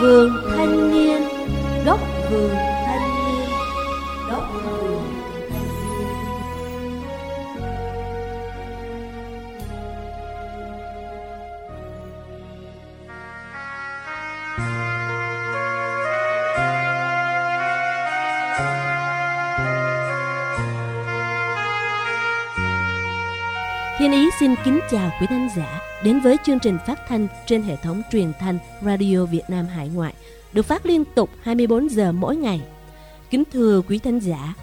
vườn thanh niên góc vườn kính chào quý khán giả đến với chương trình phát thanh trên hệ thống truyền thanh Radio Việt Nam Hải Ngoại được phát liên tục 24 giờ mỗi ngày. Kính thưa quý khán giả,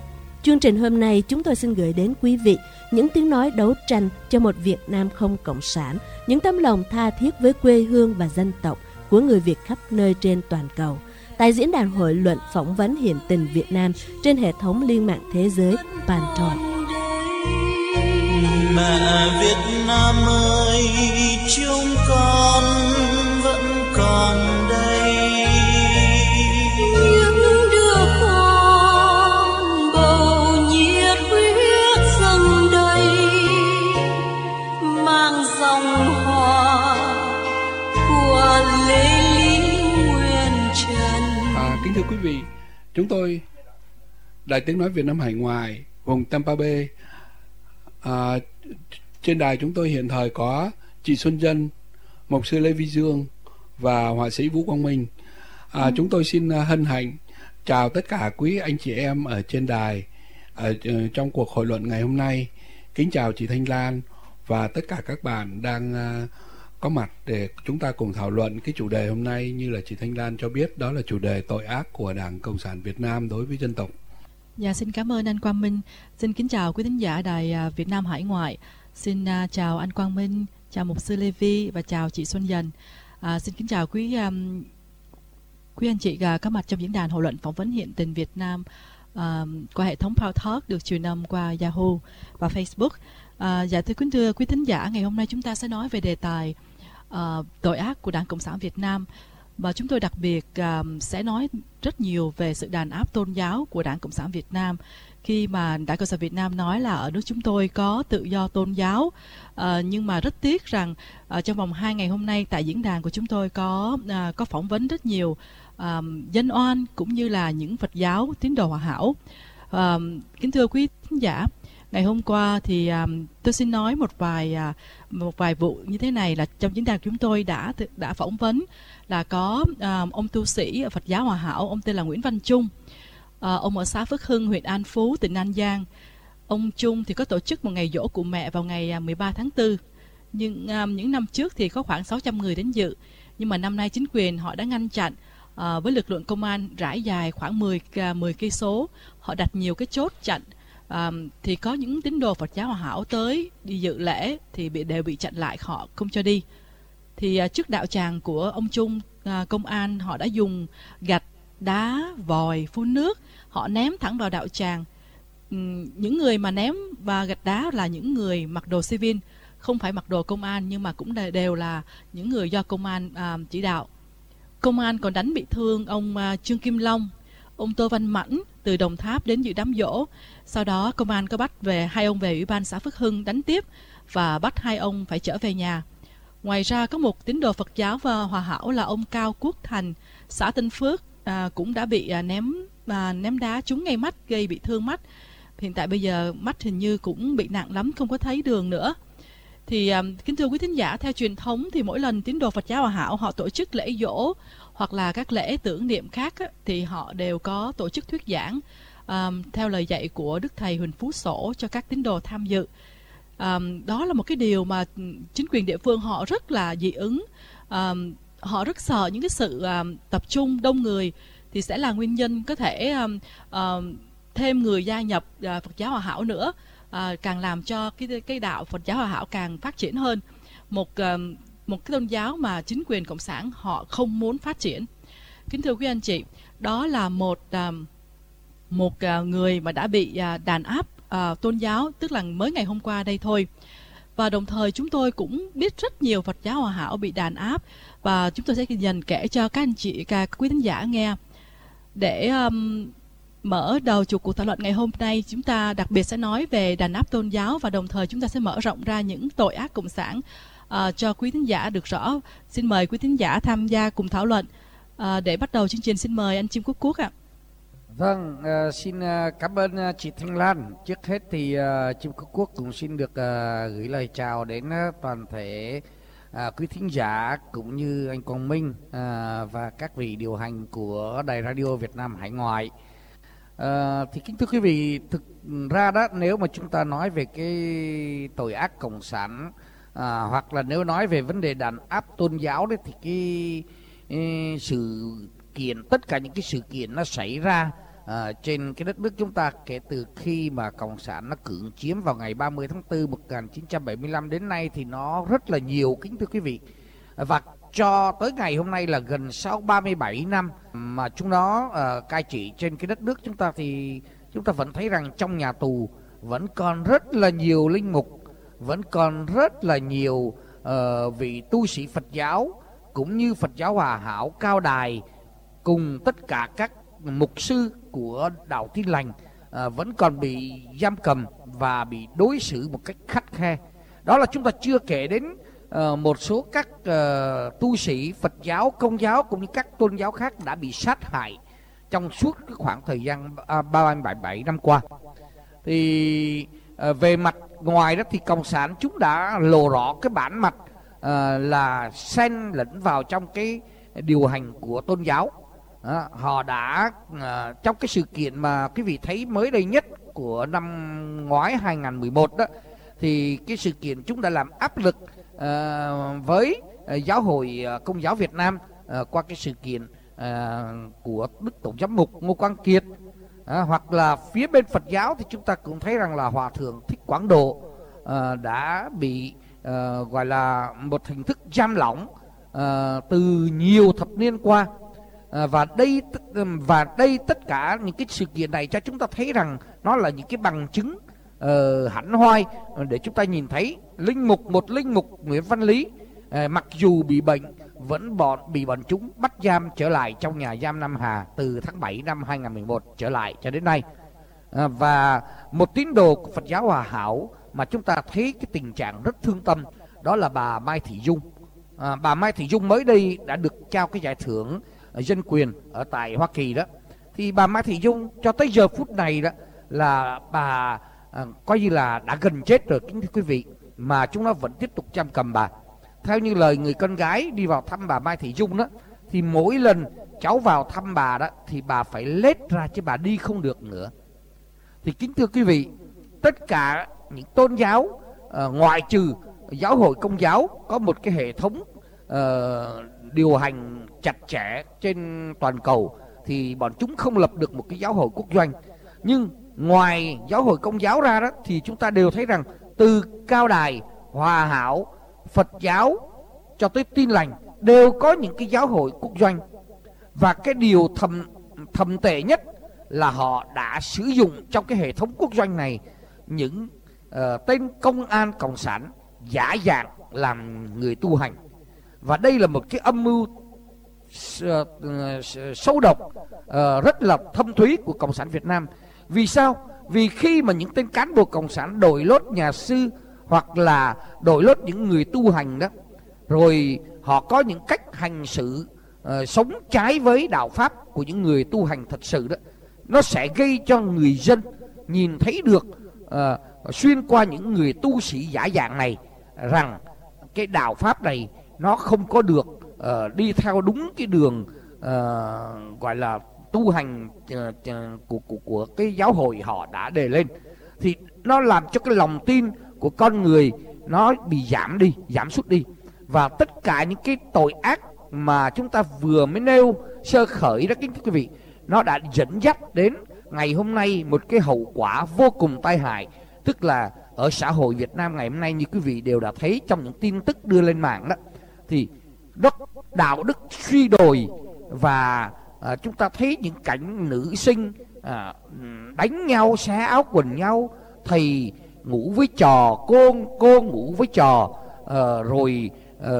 chương trình hôm nay chúng tôi xin gửi đến quý vị những tiếng nói đấu tranh cho một Việt Nam không cộng sản, những tấm lòng tha thiết với quê hương và dân tộc của người Việt khắp nơi trên toàn cầu. Tại diễn đàn hội luận phỏng vấn hiện tình Việt Nam trên hệ thống liên mạng thế giới Pantone mẹ Việt Nam ơi chúng con vẫn còn đây những đứa con bầu nhiệt huyết dâng đầy mang dòng họ của lê lý nguyên trần À, kính thưa quý vị, chúng tôi Đài Tiếng Nói Việt Nam Hải Ngoại, vùng Tampa Bay. À, trên đài chúng tôi hiện thời có chị Xuân Dân, Mục sư Lê Vi Dương và họa sĩ Vũ Quang Minh. À, Chúng tôi xin à, hân hạnh chào tất cả quý anh chị em ở trên đài ở ờ, trong cuộc hội luận ngày hôm nay. Kính chào chị Thanh Lan và tất cả các bạn đang à, có mặt để chúng ta cùng thảo luận cái chủ đề hôm nay như là chị Thanh Lan cho biết đó là chủ đề tội ác của Đảng Cộng sản Việt Nam đối với dân tộc. Dạ xin cảm ơn anh Quang Minh. Xin kính chào quý thính giả đài à, Việt Nam Hải Ngoại. Xin à, chào anh Quang Minh, chào mục sư Lê Vi và chào chị Xuân Dần. À, xin kính chào quý um, quý anh chị uh, có mặt trong diễn đàn hội luận phỏng vấn hiện tình Việt Nam uh, qua hệ thống Power được truyền âm qua Yahoo và Facebook. À, dạ thưa quý thưa quý thính giả, ngày hôm nay chúng ta sẽ nói về đề tài uh, tội ác của Đảng Cộng sản Việt Nam và chúng tôi đặc biệt um, sẽ nói rất nhiều về sự đàn áp tôn giáo của Đảng Cộng sản Việt Nam. Khi mà Đảng Cộng sản Việt Nam nói là ở nước chúng tôi có tự do tôn giáo uh, nhưng mà rất tiếc rằng uh, trong vòng 2 ngày hôm nay tại diễn đàn của chúng tôi có uh, có phỏng vấn rất nhiều um, dân oan cũng như là những Phật giáo tín đồ hòa hảo. À, kính thưa quý khán giả ngày hôm qua thì um, tôi xin nói một vài uh, một vài vụ như thế này là trong diễn đàn chúng tôi đã đã phỏng vấn là có um, ông tu sĩ ở Phật giáo Hòa Hảo ông tên là Nguyễn Văn Trung. Uh, ông ở xã Phước Hưng huyện An Phú tỉnh An Giang. Ông Trung thì có tổ chức một ngày dỗ của mẹ vào ngày 13 tháng 4 nhưng um, những năm trước thì có khoảng 600 người đến dự. Nhưng mà năm nay chính quyền họ đã ngăn chặn với lực lượng công an rải dài khoảng 10 10 cây số. Họ đặt nhiều cái chốt chặn à, thì có những tín đồ Phật giáo Hòa Hảo tới đi dự lễ thì bị đều bị chặn lại họ không cho đi. Thì à, trước đạo tràng của ông Trung à, công an họ đã dùng gạch đá vòi phun nước họ ném thẳng vào đạo tràng. Những người mà ném và gạch đá là những người mặc đồ civil không phải mặc đồ công an nhưng mà cũng đều- đều là những người do công an à, chỉ đạo. Công an còn đánh bị thương ông à, Trương Kim Long ông Tô Văn Mãnh từ Đồng Tháp đến dự đám dỗ. Sau đó công an có bắt về hai ông về ủy ban xã Phước Hưng đánh tiếp và bắt hai ông phải trở về nhà. Ngoài ra có một tín đồ Phật giáo và hòa hảo là ông Cao Quốc Thành xã Tân Phước à, cũng đã bị à, ném à, ném đá trúng ngay mắt gây bị thương mắt. Hiện tại bây giờ mắt hình như cũng bị nặng lắm không có thấy đường nữa thì à, kính thưa quý thính giả theo truyền thống thì mỗi lần tín đồ Phật giáo Hòa Hảo họ tổ chức lễ dỗ hoặc là các lễ tưởng niệm khác á, thì họ đều có tổ chức thuyết giảng um, theo lời dạy của Đức Thầy Huỳnh Phú Sổ cho các tín đồ tham dự. Um, đó là một cái điều mà chính quyền địa phương họ rất là dị ứng. Um, họ rất sợ những cái sự um, tập trung đông người thì sẽ là nguyên nhân có thể um, um, thêm người gia nhập uh, Phật giáo Hòa Hảo nữa à, càng làm cho cái cái đạo Phật giáo Hòa Hảo càng phát triển hơn. Một một cái tôn giáo mà chính quyền cộng sản họ không muốn phát triển. Kính thưa quý anh chị đó là một một ờ, người mà đã bị à, đàn áp à, tôn giáo tức là mới ngày hôm qua đây thôi. Và đồng thời chúng tôi cũng biết rất nhiều Phật giáo Hòa Hảo bị đàn áp. Và chúng tôi sẽ dần kể cho các anh chị các quý thính giả nghe. Để um, mở đầu chuộc cuộc thảo luận ngày hôm nay chúng ta đặc biệt sẽ nói về đàn áp tôn giáo và đồng thời chúng ta sẽ mở rộng ra những tội ác cộng sản uh, cho quý thính giả được rõ xin mời quý thính giả tham gia cùng thảo luận Uh, để bắt đầu chương trình xin mời anh Chim Quốc Quốc ạ. Vâng, uh, xin uh, cảm ơn uh, chị Thanh Lan. Trước hết thì uh, Chim Quốc Quốc cũng xin được uh, gửi lời chào đến uh, toàn thể à, quý thính giả cũng như anh Quang Minh à, và các vị điều hành của Đài Radio Việt Nam Hải Ngoại. Ờ, thì kính thưa quý vị, thực ra đó nếu mà chúng ta nói về cái tội ác cộng sản à, hoặc là nếu nói về vấn đề đàn áp tôn giáo đấy thì cái, cái sự kiện tất cả những cái sự kiện nó xảy ra à, trên cái đất nước chúng ta kể từ khi mà cộng sản nó cưỡng chiếm vào ngày 30 tháng 4 1975 đến nay thì nó rất là nhiều kính thưa quý vị. Và cho tới ngày hôm nay là gần sau 37 năm mà chúng nó uh, cai trị trên cái đất nước chúng ta thì chúng ta vẫn thấy rằng trong nhà tù vẫn còn rất là nhiều linh mục vẫn còn rất là nhiều uh, vị tu sĩ Phật giáo cũng như Phật giáo Hòa Hảo Cao Đài cùng tất cả các mục sư của đạo Tin lành uh, vẫn còn bị giam cầm và bị đối xử một cách khắt khe. Đó là chúng ta chưa kể đến Ờ, một số các uh, tu sĩ Phật giáo, Công giáo cũng như các tôn giáo khác đã bị sát hại trong suốt cái khoảng thời gian à, 37 năm qua. Thì à, về mặt ngoài đó thì cộng sản chúng đã lộ rõ cái bản mặt à, là xen lẫn vào trong cái điều hành của tôn giáo à, họ đã à, trong cái sự kiện mà quý vị thấy mới đây nhất của năm ngoái 2011 đó thì cái sự kiện chúng đã làm áp lực Ờ, với ờ, giáo hội ờ, công giáo Việt Nam qua cái sự kiện của đức tổng giám mục Ngô Quang Kiệt à, hoặc là phía bên Phật giáo thì chúng ta cũng thấy rằng là hòa thượng Thích Quảng Độ à, đã bị à, gọi là một hình thức giam lỏng à, từ nhiều thập niên qua. À, và đây và đây tất cả những cái sự kiện này cho chúng ta thấy rằng nó là những cái bằng chứng uh, hẳn hoi để chúng ta nhìn thấy linh mục một linh mục Nguyễn Văn Lý. Uh, mặc dù bị bệnh vẫn bọn bị bọn chúng bắt giam trở lại trong nhà giam Nam Hà từ tháng 7 năm 2011 trở lại cho đến nay. À, và một tín đồ của Phật giáo Hòa Hảo mà chúng ta thấy cái tình trạng rất thương tâm đó là bà Mai Thị Dung. À, bà Mai Thị Dung mới đây đã được trao cái giải thưởng dân quyền ở tại Hoa Kỳ đó. Thì bà Mai Thị Dung cho tới giờ phút này đó là bà à, coi như là đã gần chết rồi kính thưa quý vị mà chúng nó vẫn tiếp tục chăm cầm bà. Theo như lời người con gái đi vào thăm bà Mai Thị Dung đó thì mỗi lần cháu vào thăm bà đó thì bà phải lết ra chứ bà đi không được nữa. Thì kính thưa quý vị tất cả những tôn giáo uh, ngoại trừ giáo hội công giáo có một cái hệ thống uh, điều hành chặt chẽ trên toàn cầu thì bọn chúng không lập được một cái giáo hội quốc doanh. Nhưng ngoài giáo hội công giáo ra đó thì chúng ta đều thấy rằng từ cao đài hòa hảo phật giáo cho tới tin lành đều có những cái giáo hội quốc doanh và cái điều thầm thầm tệ nhất là họ đã sử dụng trong cái hệ thống quốc doanh này những uh, tên công an cộng sản giả dạng làm người tu hành và đây là một cái âm mưu ờ, sâu độc uh, rất là thâm thúy của cộng sản Việt Nam. Vì sao? Vì khi mà những tên cán bộ cộng sản đổi lốt nhà sư hoặc là đổi lốt những người tu hành đó, rồi họ có những cách hành xử uh, sống trái với đạo pháp của những người tu hành thật sự đó, nó sẽ gây cho người dân nhìn thấy được uh, xuyên qua những người tu sĩ giả dạng này rằng cái đạo pháp này nó không có được uh, đi theo đúng cái đường uh, gọi là tu hành ờ, ờ, của, của của cái giáo hội họ đã đề lên thì nó làm cho cái lòng tin của con người nó bị giảm đi giảm sút đi. Và tất cả những cái tội ác mà chúng ta vừa mới nêu sơ khởi đó kính thưa quý vị nó đã dẫn dắt đến ngày hôm nay một cái hậu quả vô cùng tai hại. Tức là ở xã hội Việt Nam ngày hôm nay như quý vị đều đã thấy trong những tin tức đưa lên mạng đó thì đất đạo đức suy đồi và à, chúng ta thấy những cảnh nữ sinh à, đánh nhau xé áo quần nhau thầy ngủ với trò cô cô ngủ với trò à, rồi à,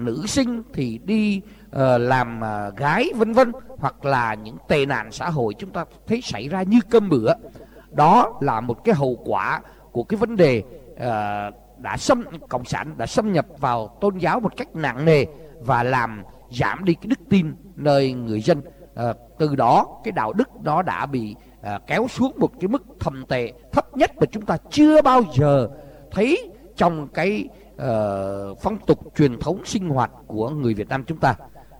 nữ sinh thì đi à, làm à, gái vân vân hoặc là những tệ nạn xã hội chúng ta thấy xảy ra như cơm bữa. Đó là một cái hậu quả của cái vấn đề à, đã xâm cộng sản đã xâm nhập vào tôn giáo một cách nặng nề và làm giảm đi cái đức tin nơi người dân à, từ đó cái đạo đức nó đã bị à, kéo xuống một cái mức thầm tệ thấp nhất mà chúng ta chưa bao giờ thấy trong cái uh, phong tục truyền thống sinh hoạt của người Việt Nam chúng ta.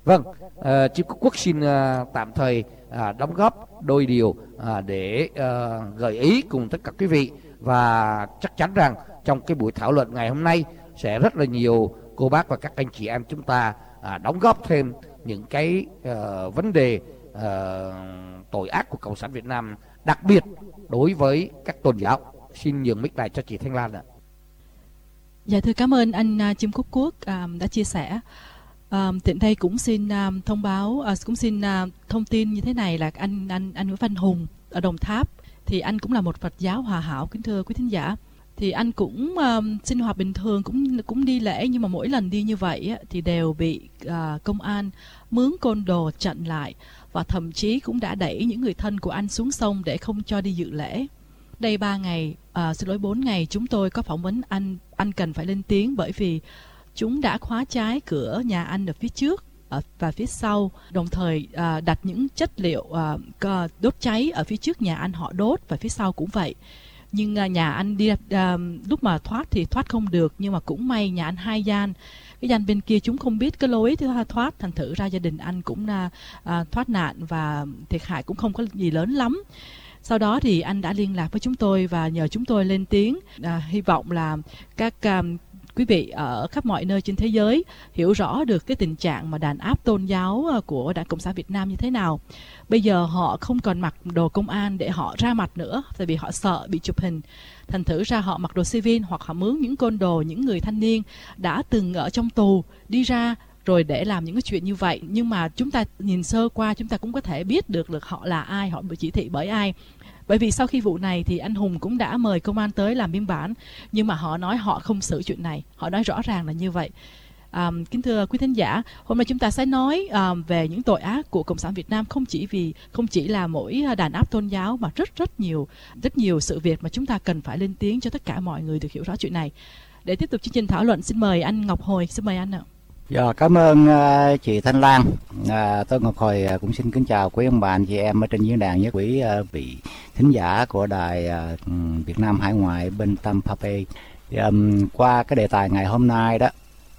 Vâng, uh, chị Quốc xin uh, tạm thời uh, đóng góp đôi điều uh, để uh, gợi ý cùng tất cả quý vị và chắc chắn rằng trong cái buổi thảo luận ngày hôm nay sẽ rất là nhiều cô bác và các anh chị em chúng ta uh, đóng góp thêm những cái uh, vấn đề uh, tội ác của cộng sản Việt Nam đặc biệt đối với các tôn giáo. Xin nhường mic lại cho chị Thanh Lan ạ. Dạ thưa cảm ơn anh uh, Chim Quốc Quốc um, đã chia sẻ. Um, tiện đây cũng xin um, thông báo, uh, cũng xin uh, thông tin như thế này là anh anh anh Nguyễn Văn Hùng ở Đồng Tháp thì anh cũng là một Phật giáo hòa hảo kính thưa quý thính giả. Thì anh cũng um, sinh hoạt bình thường cũng cũng đi lễ nhưng mà mỗi lần đi như vậy á, thì đều bị uh, công an mướn côn đồ chặn lại và thậm chí cũng đã đẩy những người thân của anh xuống sông để không cho đi dự lễ đây 3 ngày, uh, xin lỗi 4 ngày chúng tôi có phỏng vấn anh, anh cần phải lên tiếng bởi vì chúng đã khóa trái cửa nhà anh ở phía trước và phía sau, đồng thời à, đặt những chất liệu à, đốt cháy ở phía trước nhà anh họ đốt và phía sau cũng vậy. Nhưng à, nhà anh đi à, lúc mà thoát thì thoát không được nhưng mà cũng may nhà anh hai gian. Cái gian bên kia chúng không biết cái lối thứ thoát thành thử ra gia đình anh cũng à, à, thoát nạn và thiệt hại cũng không có gì lớn lắm. Sau đó thì anh đã liên lạc với chúng tôi và nhờ chúng tôi lên tiếng à, hy vọng là các à, quý vị ở khắp mọi nơi trên thế giới hiểu rõ được cái tình trạng mà đàn áp tôn giáo ờ, của Đảng Cộng sản Việt Nam như thế nào. Bây giờ họ không còn mặc đồ công an để họ ra mặt nữa tại vì họ sợ bị chụp hình. Thành thử ra họ mặc đồ civil hoặc họ mướn những côn đồ, những người thanh niên đã từng ở trong tù đi ra rồi để làm những cái chuyện như vậy nhưng mà chúng ta nhìn sơ qua chúng ta cũng có thể biết được được họ là ai họ bị chỉ thị bởi ai bởi vì sau khi vụ này thì anh Hùng cũng đã mời công an tới làm biên bản nhưng mà họ nói họ không xử chuyện này họ nói rõ ràng là như vậy À, kính thưa quý thính giả, hôm nay chúng ta sẽ nói à, về những tội ác của cộng sản Việt Nam không chỉ vì không chỉ là mỗi ờ, đàn áp tôn giáo mà rất rất nhiều rất nhiều sự việc mà chúng ta cần phải lên tiếng cho tất cả mọi người được hiểu rõ chuyện này. Để tiếp tục chương trình thảo luận, xin mời anh Ngọc Hồi, xin mời anh ạ. Dạ, cảm ơn uh, chị Thanh Lan. À, tôi Ngọc Hồi uh, cũng xin kính chào quý ông bà anh chị em ở trên diễn đàn với quý uh, vị thính giả của đài uh, Việt Nam Hải ngoại bên tâm pape Thì, dạ, um, qua cái đề tài ngày hôm nay đó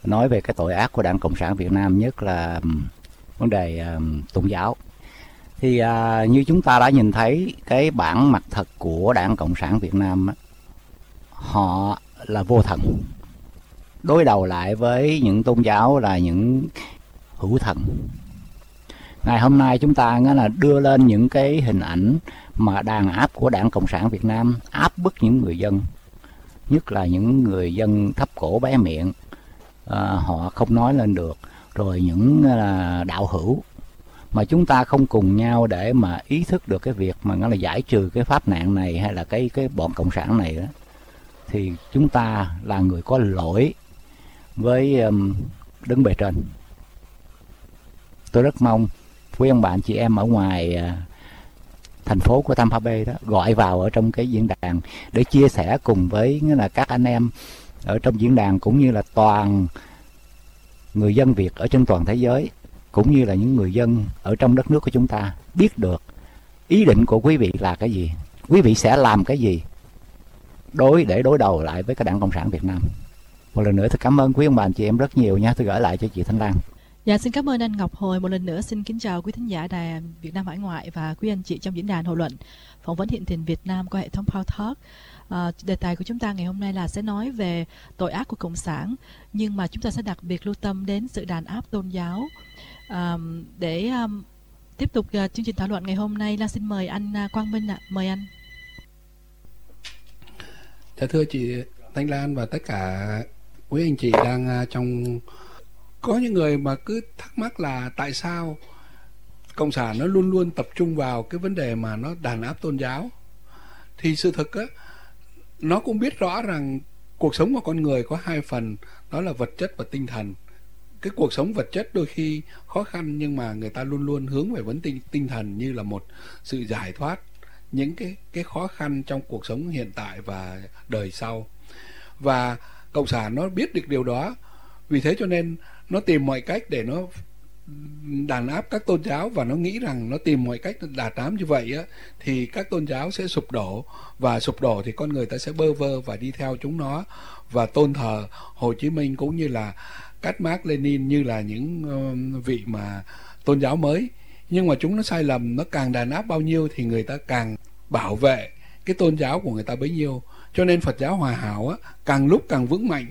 nói về cái tội ác của Đảng Cộng sản Việt Nam nhất là um, vấn đề um, tôn giáo. Thì uh, như chúng ta đã nhìn thấy cái bản mặt thật của Đảng Cộng sản Việt Nam họ là vô thần đối đầu lại với những tôn giáo là những hữu thần. Ngày hôm nay chúng ta nghĩa là đưa lên những cái hình ảnh mà đàn áp của đảng cộng sản việt nam áp bức những người dân nhất là những người dân thấp cổ bé miệng. À, họ không nói lên được. Rồi những là đạo hữu mà chúng ta không cùng nhau để mà ý thức được cái việc mà nó là giải trừ cái pháp nạn này hay là cái cái bọn cộng sản này đó thì chúng ta là người có lỗi với um, đứng bề trên. Tôi rất mong quý ông bạn chị em ở ngoài uh, thành phố của Tampa Bay đó gọi vào ở trong cái diễn đàn để chia sẻ cùng với là các anh em ở trong diễn đàn cũng như là toàn người dân Việt ở trên toàn thế giới cũng như là những người dân ở trong đất nước của chúng ta biết được ý định của quý vị là cái gì quý vị sẽ làm cái gì đối để đối đầu lại với cái đảng cộng sản Việt Nam một lần nữa tôi cảm ơn quý ông bà anh chị em rất nhiều nha tôi gửi lại cho chị Thanh Lan Dạ xin cảm ơn anh Ngọc Hồi một lần nữa xin kính chào quý thính giả đài Việt Nam Hải ngoại và quý anh chị trong diễn đàn hội luận phỏng vấn hiện tiền Việt Nam qua hệ thống Power Talk. À, đề tài của chúng ta ngày hôm nay là sẽ nói về tội ác của cộng sản nhưng mà chúng ta sẽ đặc biệt lưu tâm đến sự đàn áp tôn giáo à, để um, tiếp tục uh, chương trình thảo luận ngày hôm nay là xin mời anh uh, Quang Minh ạ à. mời anh. Dạ thưa chị Thanh Lan và tất cả quý anh chị đang à, trong, có những người mà cứ thắc mắc là tại sao cộng sản nó luôn luôn tập trung vào cái vấn đề mà nó đàn áp tôn giáo. Thì sự thực á, nó cũng biết rõ rằng cuộc sống của con người có hai phần, đó là vật chất và tinh thần. Cái cuộc sống vật chất đôi khi khó khăn nhưng mà người ta luôn luôn hướng về vấn tinh tinh thần như là một sự giải thoát những cái cái khó khăn trong cuộc sống hiện tại và đời sau. Và cộng sản nó biết được điều đó. Vì thế cho nên nó tìm mọi cách để nó đàn áp các tôn giáo và nó nghĩ rằng nó tìm mọi cách đà tám như vậy á, thì các tôn giáo sẽ sụp đổ. Và sụp đổ thì con người ta sẽ bơ vơ và đi theo chúng nó. Và tôn thờ Hồ Chí Minh cũng như là cách Mark Lenin như là những vị mà tôn giáo mới. Nhưng mà chúng nó sai lầm, nó càng đàn áp bao nhiêu thì người ta càng bảo vệ cái tôn giáo của người ta bấy nhiêu cho nên Phật giáo hòa hảo á, càng lúc càng vững mạnh,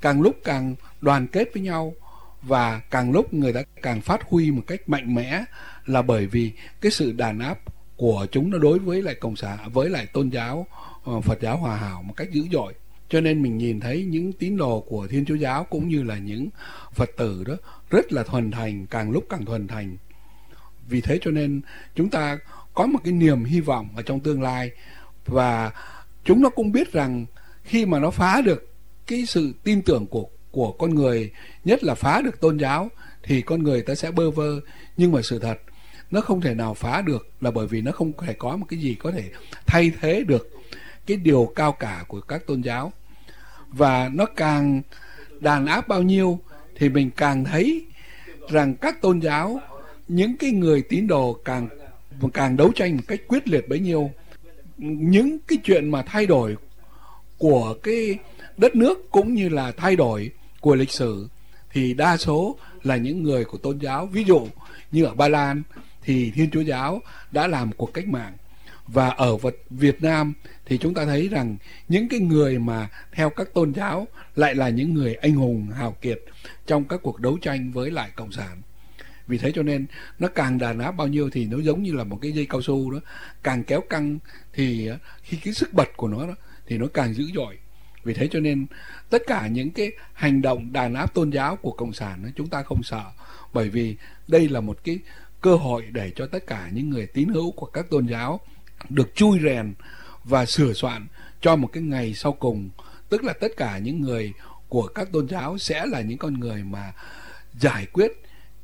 càng lúc càng đoàn kết với nhau và càng lúc người ta càng phát huy một cách mạnh mẽ là bởi vì cái sự đàn áp của chúng nó đối với lại cộng sản, với lại tôn giáo ờ, Phật giáo hòa hảo một cách dữ dội. Cho nên mình nhìn thấy những tín đồ của Thiên Chúa giáo cũng như là những Phật tử đó rất là thuần thành, càng lúc càng thuần thành. Vì thế cho nên chúng ta có một cái niềm hy vọng ở trong tương lai và chúng nó cũng biết rằng khi mà nó phá được cái sự tin tưởng của của con người, nhất là phá được tôn giáo, thì con người ta sẽ bơ vơ. Nhưng mà sự thật, nó không thể nào phá được là bởi vì nó không thể có một cái gì có thể thay thế được cái điều cao cả của các tôn giáo. Và nó càng đàn áp bao nhiêu thì mình càng thấy rằng các tôn giáo, những cái người tín đồ càng càng đấu tranh một cách quyết liệt bấy nhiêu những cái chuyện mà thay đổi của cái đất nước cũng như là thay đổi của lịch sử thì đa số là những người của tôn giáo. Ví dụ như ở Ba Lan thì Thiên Chúa giáo đã làm cuộc cách mạng và ở Việt Nam thì chúng ta thấy rằng những cái người mà theo các tôn giáo lại là những người anh hùng hào kiệt trong các cuộc đấu tranh với lại cộng sản vì thế cho nên nó càng đàn áp bao nhiêu thì nó giống như là một cái dây cao su đó. Càng kéo căng thì ờ, khi cái sức bật của nó đó, thì nó càng dữ dội. Vì thế cho nên tất cả những cái hành động đàn áp tôn giáo của cộng sản đó, chúng ta không sợ. Bởi vì đây là một cái cơ hội để cho tất cả những người tín hữu của các tôn giáo được chui rèn và sửa soạn cho một cái ngày sau cùng. Tức là tất cả những người của các tôn giáo sẽ là những con người mà giải quyết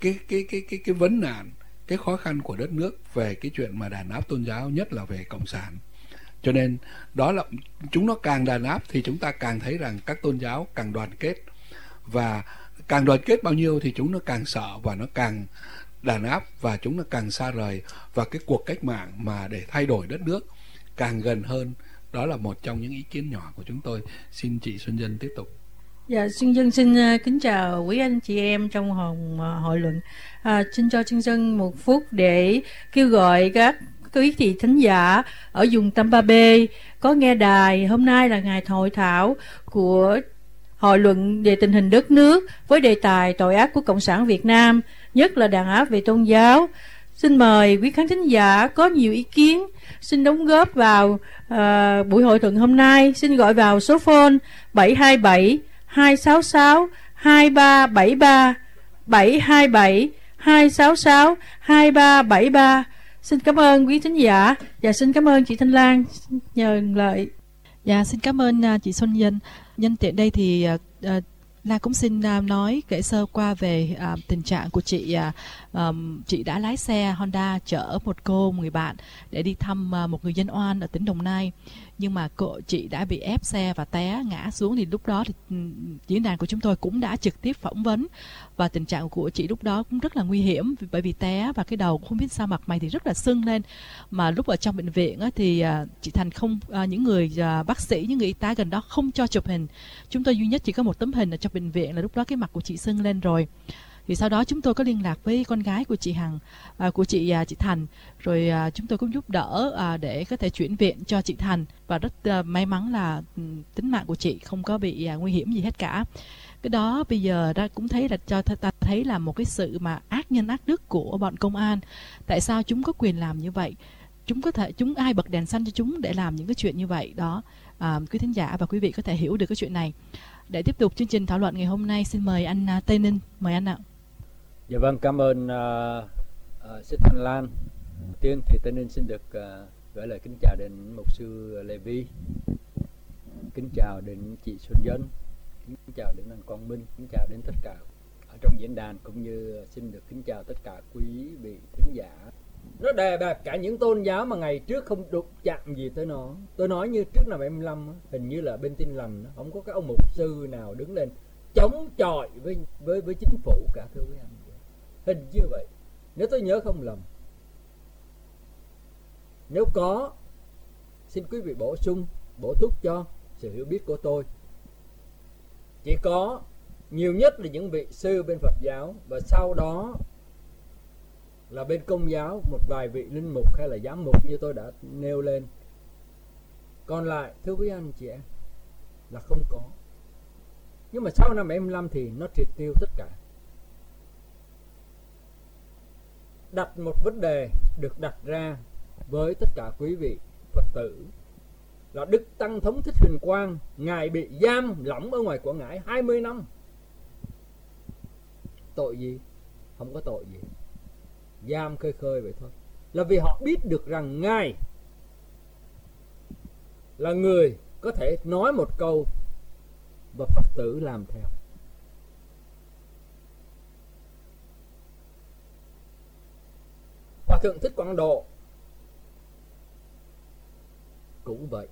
cái cái cái cái cái vấn nạn, cái khó khăn của đất nước về cái chuyện mà đàn áp tôn giáo, nhất là về cộng sản. Cho nên, đó là, chúng nó càng đàn áp thì chúng ta càng thấy rằng các tôn giáo càng đoàn kết. Và càng đoàn kết bao nhiêu thì chúng nó càng sợ và nó càng đàn áp và chúng nó càng xa rời. Và cái cuộc cách mạng mà để thay đổi đất nước càng gần hơn, đó là một trong những ý kiến nhỏ của chúng tôi. Xin chị Xuân Dân tiếp tục. Dạ, Xuân dân xin ờ, kính chào quý anh chị em trong hồng ờ, hội luận. À, xin cho Xuân dân một phút để kêu gọi các quý vị thính giả ở vùng Tampa Bay có nghe đài. Hôm nay là ngày hội thảo của hội luận về tình hình đất nước với đề tài tội ác của Cộng sản Việt Nam, nhất là đàn áp về tôn giáo. Xin mời quý khán thính giả có nhiều ý kiến xin đóng góp vào uh, buổi hội thuận hôm nay. Xin gọi vào số phone 727 266 2373 727 266 2373 Xin cảm ơn quý thính giả và xin cảm ơn chị Thanh Lan nhờ lợi. Dạ xin cảm ơn à, chị Xuân Dân. Nhân tiện đây thì uh, uh, cũng xin uh, nói kể sơ qua về uh, tình trạng của chị. Uh, um, chị đã lái xe Honda chở một cô một người bạn để đi thăm uh, một người dân oan ở tỉnh Đồng Nai nhưng mà cô chị đã bị ép xe và té ngã xuống thì lúc đó thì ừ, diễn đàn của chúng tôi cũng đã trực tiếp phỏng vấn và tình trạng của chị lúc đó cũng rất là nguy hiểm bởi vì té và cái đầu không biết sao mặt mày thì rất là sưng lên. Mà lúc ở trong bệnh viện á, thì à, chị Thành không à, những người à, bác sĩ những người y tá gần đó không cho chụp hình. Chúng tôi duy nhất chỉ có một tấm hình ở trong bệnh viện là lúc đó cái mặt của chị sưng lên rồi. Thì sau đó chúng tôi có liên lạc với con gái của chị Hằng à, của chị à, chị Thành. Rồi à, chúng tôi cũng giúp đỡ à, để có thể chuyển viện cho chị Thành. Và rất à, may mắn là ừ, tính mạng của chị không có bị à, nguy hiểm gì hết cả cái đó bây giờ ta cũng thấy là cho ta thấy là một cái sự mà ác nhân ác đức của bọn công an. Tại sao chúng có quyền làm như vậy? Chúng có thể chúng ai bật đèn xanh cho chúng để làm những cái chuyện như vậy? Đó. À, quý thính giả và quý vị có thể hiểu được cái chuyện này. Để tiếp tục chương trình thảo luận ngày hôm nay xin mời anh à, Tây Ninh. Mời anh ạ. Dạ vâng, cảm ơn uh, uh, Sư Thanh Lan. Tiên thì Tây Ninh xin được uh, gửi lời kính chào đến mục sư Lê Vi, kính chào đến chị Xuân Dân, kính chào đến anh Quang Minh, kính chào đến tất cả ở trong diễn đàn cũng như xin được kính chào tất cả quý vị khán giả. Nó đề bạc cả những tôn giáo mà ngày trước không đụng chạm gì tới nó. Tôi nói như trước năm 75 hình như là bên tin lành không có cái ông mục sư nào đứng lên chống chọi với với với chính phủ cả thưa quý anh hình như vậy nếu tôi nhớ không lầm nếu có xin quý vị bổ sung bổ túc cho sự hiểu biết của tôi chỉ có nhiều nhất là những vị sư bên Phật giáo và sau đó là bên công giáo, một vài vị linh mục hay là giám mục như tôi đã nêu lên. Còn lại, thưa quý anh chị em, là không có. Nhưng mà sau năm 75 thì nó triệt tiêu tất cả. Đặt một vấn đề được đặt ra với tất cả quý vị Phật tử là Đức Tăng Thống Thích Huyền Quang, Ngài bị giam lỏng ở ngoài Quảng Ngãi 20 năm. Tội gì? Không có tội gì. Giam khơi khơi vậy thôi. Là vì họ biết được rằng ngài là người có thể nói một câu và phật tử làm theo. Hòa thượng thích quảng độ cũng vậy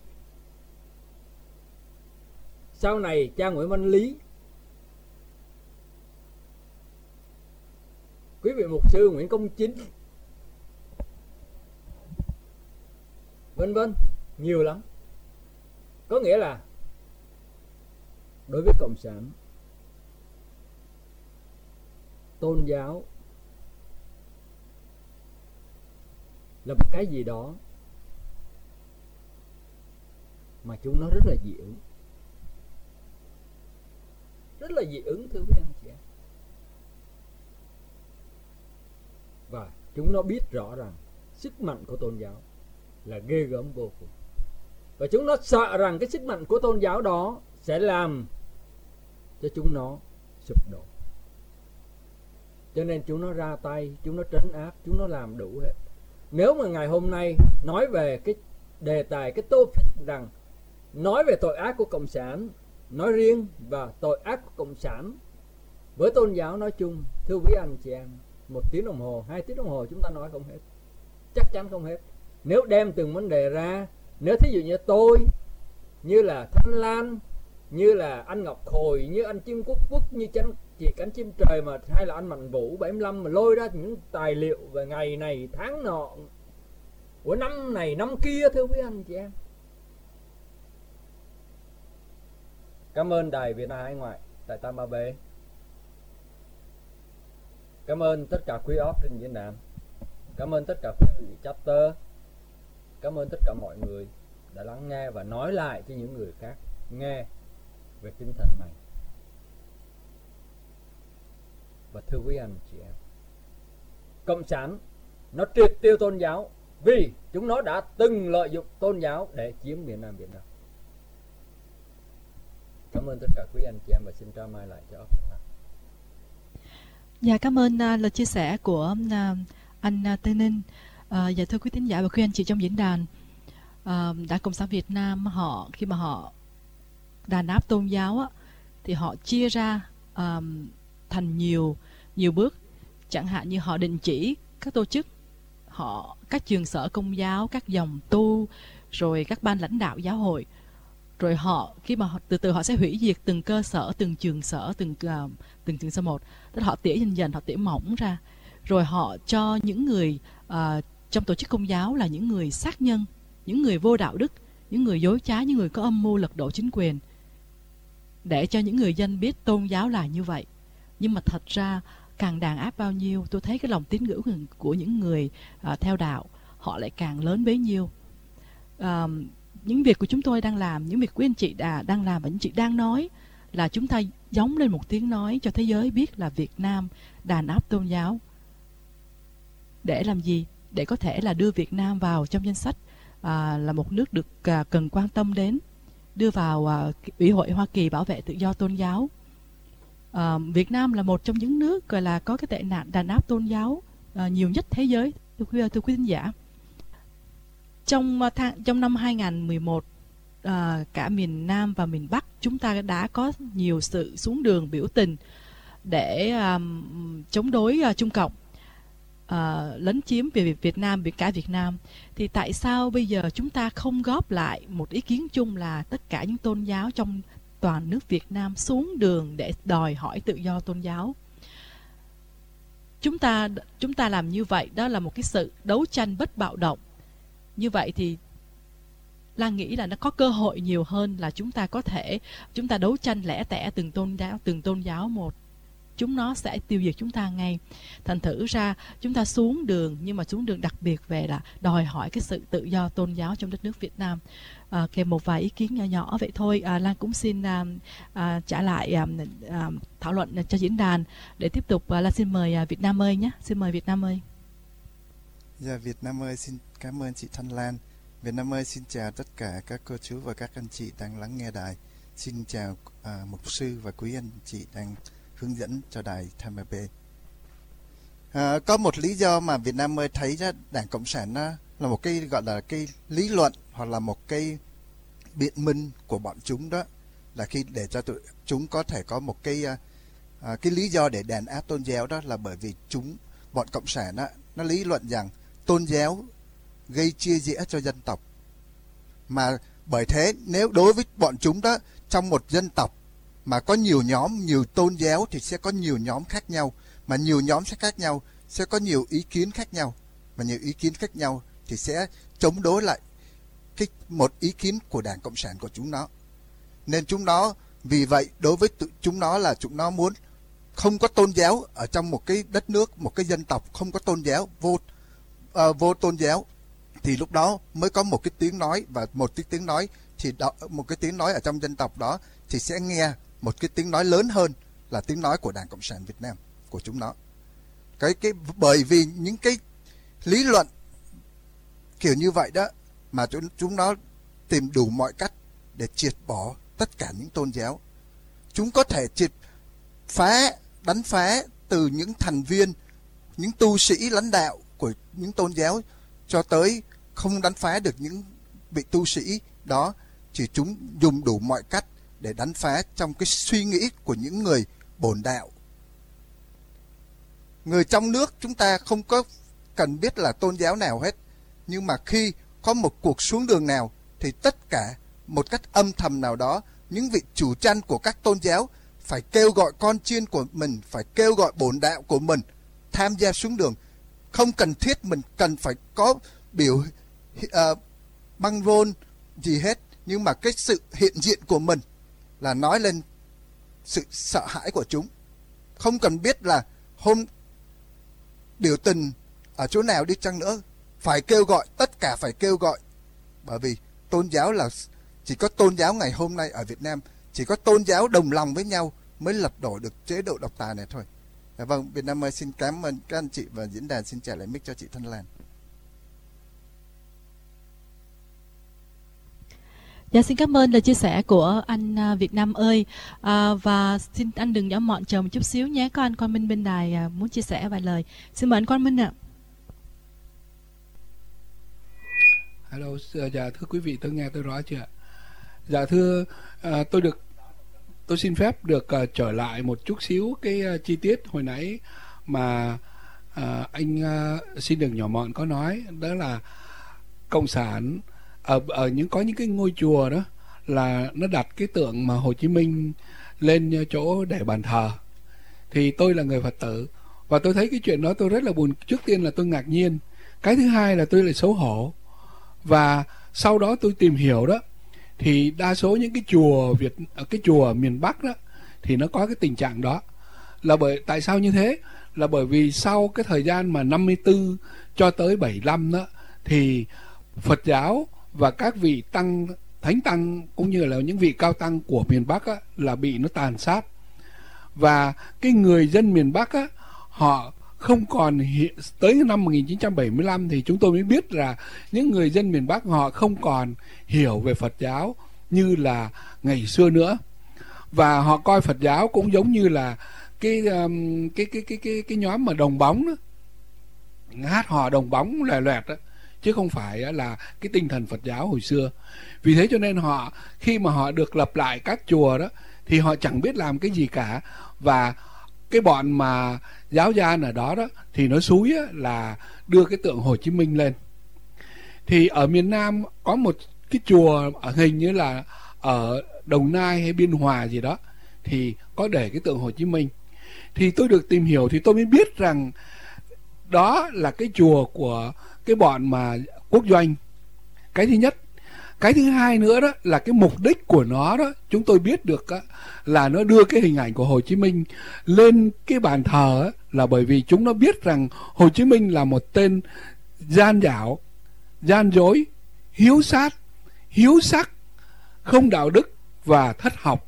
sau này cha nguyễn văn lý, quý vị mục sư Nguyễn Công Chính, vân vân, nhiều lắm. Có nghĩa là đối với cộng sản, tôn giáo là một cái gì đó mà chúng nó rất là dịu rất là dị ứng, thưa quý anh chị em. Và chúng nó biết rõ rằng sức mạnh của tôn giáo là ghê gớm vô cùng. Và chúng nó sợ rằng cái sức mạnh của tôn giáo đó sẽ làm cho chúng nó sụp đổ. Cho nên chúng nó ra tay, chúng nó trấn áp, chúng nó làm đủ hết. Nếu mà ngày hôm nay nói về cái đề tài, cái topic rằng nói về tội ác của cộng sản nói riêng và tội ác của cộng sản. Với tôn giáo nói chung, thưa quý anh chị em, một tiếng đồng hồ, hai tiếng đồng hồ chúng ta nói không hết. Chắc chắn không hết. Nếu đem từng vấn đề ra, nếu thí dụ như tôi, như là thanh lan, như là anh ngọc khồi như anh chim quốc quốc, như chánh chị cánh chim trời mà, hay là anh mạnh vũ 75 mà lôi ra những tài liệu về ngày này, tháng nọ, của năm này, năm kia, thưa quý anh chị em. Cảm ơn đài việt nam hải ngoại tại tam ba bê Cảm ơn tất cả quý óc trên diễn đàn. Cảm ơn tất cả quý vị chapter. Cảm ơn tất cả mọi người đã lắng nghe và nói lại cho những người khác nghe về tinh thần này. Và thưa quý anh chị em, Cộng sản nó triệt tiêu tôn giáo vì chúng nó đã từng lợi dụng tôn giáo để chiếm miền Nam Việt Nam. Cảm ơn tất cả quý anh chị em và xin trao mai lại cho. Dạ cảm ơn uh, lời chia sẻ của uh, anh à, uh, Tây Ninh. Uh, dạ thưa quý tín giả và quý anh chị trong diễn đàn, uh, Đảng Cộng sản Việt Nam họ khi mà họ đàn áp tôn giáo á, thì họ chia ra um, thành nhiều nhiều bước. Chẳng hạn như họ định chỉ các tổ chức, họ các trường sở công giáo, các dòng tu, rồi các ban lãnh đạo giáo hội rồi họ khi mà họ, từ từ họ sẽ hủy diệt từng cơ sở từng trường sở từng uh, từng trường sở một. Tức họ tỉa dần dần họ tỉa mỏng ra. Rồi họ cho những người uh, trong tổ chức công giáo là những người sát nhân những người vô đạo đức những người dối trá những người có âm mưu lật đổ chính quyền. Để cho những người dân biết tôn giáo là như vậy. Nhưng mà thật ra càng đàn áp bao nhiêu tôi thấy cái lòng tín ngưỡng của những người uh, theo đạo họ lại càng lớn bấy nhiêu. Uh, những việc của chúng tôi đang làm những việc quý anh chị đã đang làm và anh chị đang nói là chúng ta giống lên một tiếng nói cho thế giới biết là Việt Nam đàn áp tôn giáo. Để làm gì? Để có thể là đưa Việt Nam vào trong danh sách à, là một nước được à, cần quan tâm đến đưa vào à, ủy hội Hoa Kỳ bảo vệ tự do tôn giáo. À, Việt Nam là một trong những nước gọi là có cái tệ nạn đàn áp tôn giáo à, nhiều nhất thế giới. Thưa quý thưa quý thính giả trong ờ, tháng trong năm 2011 à, ờ, cả miền Nam và miền Bắc chúng ta đã có nhiều sự xuống đường biểu tình để à, chống đối à, Trung Cộng à, lấn chiếm về Việt Nam, về cả Việt Nam. Thì tại sao bây giờ chúng ta không góp lại một ý kiến chung là tất cả những tôn giáo trong toàn nước Việt Nam xuống đường để đòi hỏi tự do tôn giáo? Chúng ta chúng ta làm như vậy đó là một cái sự đấu tranh bất bạo động như vậy thì Lan nghĩ là nó có cơ hội nhiều hơn là chúng ta có thể chúng ta đấu tranh lẻ tẻ từng tôn giáo từng tôn giáo một. Chúng nó sẽ tiêu diệt chúng ta ngay. Thành thử ra chúng ta xuống đường nhưng mà xuống đường đặc biệt về là đòi hỏi cái sự tự do tôn giáo trong đất nước Việt Nam. À, kèm một vài ý kiến nhỏ nhỏ vậy thôi. À, Lan cũng xin à, à, trả lại à, à, thảo luận cho diễn đàn. Để tiếp tục à, Lan xin mời à, Việt Nam ơi nhé. Xin mời Việt Nam ơi. Dạ Việt Nam ơi xin cảm ơn chị Thanh Lan Việt Nam ơi xin chào tất cả các cô chú và các anh chị đang lắng nghe đài xin chào à, mục sư và quý anh chị đang hướng dẫn cho đài Tham B. À, có một lý do mà Việt Nam ơi thấy ra Đảng Cộng sản nó là một cái gọi là cái lý luận hoặc là một cái biện minh của bọn chúng đó là khi để cho tụi chúng có thể có một cái à, à cái lý do để đàn áp tôn giáo đó là bởi vì chúng bọn cộng sản đó, nó lý luận rằng tôn giáo gây chia rẽ cho dân tộc. Mà bởi thế, nếu đối với bọn chúng đó, trong một dân tộc mà có nhiều nhóm, nhiều tôn giáo thì sẽ có nhiều nhóm khác nhau, mà nhiều nhóm sẽ khác nhau, sẽ có nhiều ý kiến khác nhau, mà nhiều ý kiến khác nhau thì sẽ chống đối lại cái một ý kiến của đảng cộng sản của chúng nó. Nên chúng nó, vì vậy, đối với tụi chúng nó là chúng nó muốn không có tôn giáo ở trong một cái đất nước, một cái dân tộc không có tôn giáo, vô uh, vô tôn giáo thì lúc đó mới có một cái tiếng nói và một cái tiếng nói thì đó, một cái tiếng nói ở trong dân tộc đó thì sẽ nghe một cái tiếng nói lớn hơn là tiếng nói của Đảng Cộng sản Việt Nam của chúng nó. Cái cái bởi vì những cái lý luận kiểu như vậy đó mà chúng chúng nó tìm đủ mọi cách để triệt bỏ tất cả những tôn giáo. Chúng có thể triệt phá đánh phá từ những thành viên, những tu sĩ lãnh đạo của những tôn giáo cho tới không đánh phá được những vị tu sĩ đó chỉ chúng dùng đủ mọi cách để đánh phá trong cái suy nghĩ của những người bổn đạo. Người trong nước chúng ta không có cần biết là tôn giáo nào hết. Nhưng mà khi có một cuộc xuống đường nào thì tất cả một cách âm thầm nào đó những vị chủ tranh của các tôn giáo phải kêu gọi con chiên của mình, phải kêu gọi bổn đạo của mình tham gia xuống đường. Không cần thiết mình cần phải có biểu uh, băng rôn gì hết. Nhưng mà cái sự hiện diện của mình là nói lên sự sợ hãi của chúng. Không cần biết là hôm biểu tình ở chỗ nào đi chăng nữa. Phải kêu gọi tất cả phải kêu gọi. Bởi vì tôn giáo là chỉ có tôn giáo ngày hôm nay ở Việt Nam chỉ có tôn giáo đồng lòng với nhau mới lật đổ được chế độ độc tài này thôi. À, vâng, Việt Nam ơi xin cảm ơn các anh chị và diễn đàn. Xin trả lại mic cho chị Thanh Lan. Dạ xin cảm ơn lời chia sẻ của anh à, Việt Nam ơi. À, và xin anh đừng nhỏ mọn chờ một chút xíu nhé. Có anh Quang Minh bên đài à, muốn chia sẻ vài lời. Xin mời anh Quang Minh ạ. Hello, dạ thưa quý vị tôi nghe tôi rõ chưa Dạ thưa à, tôi được tôi xin phép được uh, trở lại một chút xíu cái uh, chi tiết hồi nãy mà uh, anh uh, xin đừng nhỏ mọn có nói. Đó là cộng sản ở ở những có những cái ngôi chùa đó là nó đặt cái tượng mà Hồ Chí Minh lên chỗ để bàn thờ. Thì tôi là người Phật tử và tôi thấy cái chuyện đó tôi rất là buồn. Trước tiên là tôi ngạc nhiên. Cái thứ hai là tôi lại xấu hổ và sau đó tôi tìm hiểu đó thì đa số những cái chùa Việt cái chùa ở miền Bắc đó thì nó có cái tình trạng đó. Là bởi tại sao như thế? Là bởi vì sau cái thời gian mà 54 cho tới 75 đó thì Phật giáo và các vị tăng thánh tăng cũng như là những vị cao tăng của miền Bắc á, là bị nó tàn sát. Và cái người dân miền Bắc á, họ không còn hiện tới năm 1975 thì chúng tôi mới biết là những người dân miền Bắc họ không còn hiểu về Phật giáo như là ngày xưa nữa. Và họ coi Phật giáo cũng giống như là cái um, cái cái cái cái cái nhóm mà đồng bóng đó. Hát hò đồng bóng lòe loẹt đó chứ không phải là cái tinh thần Phật giáo hồi xưa. Vì thế cho nên họ khi mà họ được lập lại các chùa đó thì họ chẳng biết làm cái gì cả. Và cái bọn mà giáo gian ở đó đó, thì nó xúi là đưa cái tượng Hồ Chí Minh lên. Thì ở miền Nam có một cái chùa ở hình như là ở Đồng Nai hay Biên Hòa gì đó, thì có để cái tượng Hồ Chí Minh. Thì tôi được tìm hiểu thì tôi mới biết rằng đó là cái chùa của cái bọn mà quốc doanh. Cái thứ nhất cái thứ hai nữa đó là cái mục đích của nó đó chúng tôi biết được đó, là nó đưa cái hình ảnh của Hồ Chí Minh lên cái bàn thờ đó, là bởi vì chúng nó biết rằng Hồ Chí Minh là một tên gian dảo gian dối hiếu sát hiếu sắc không đạo đức và thất học.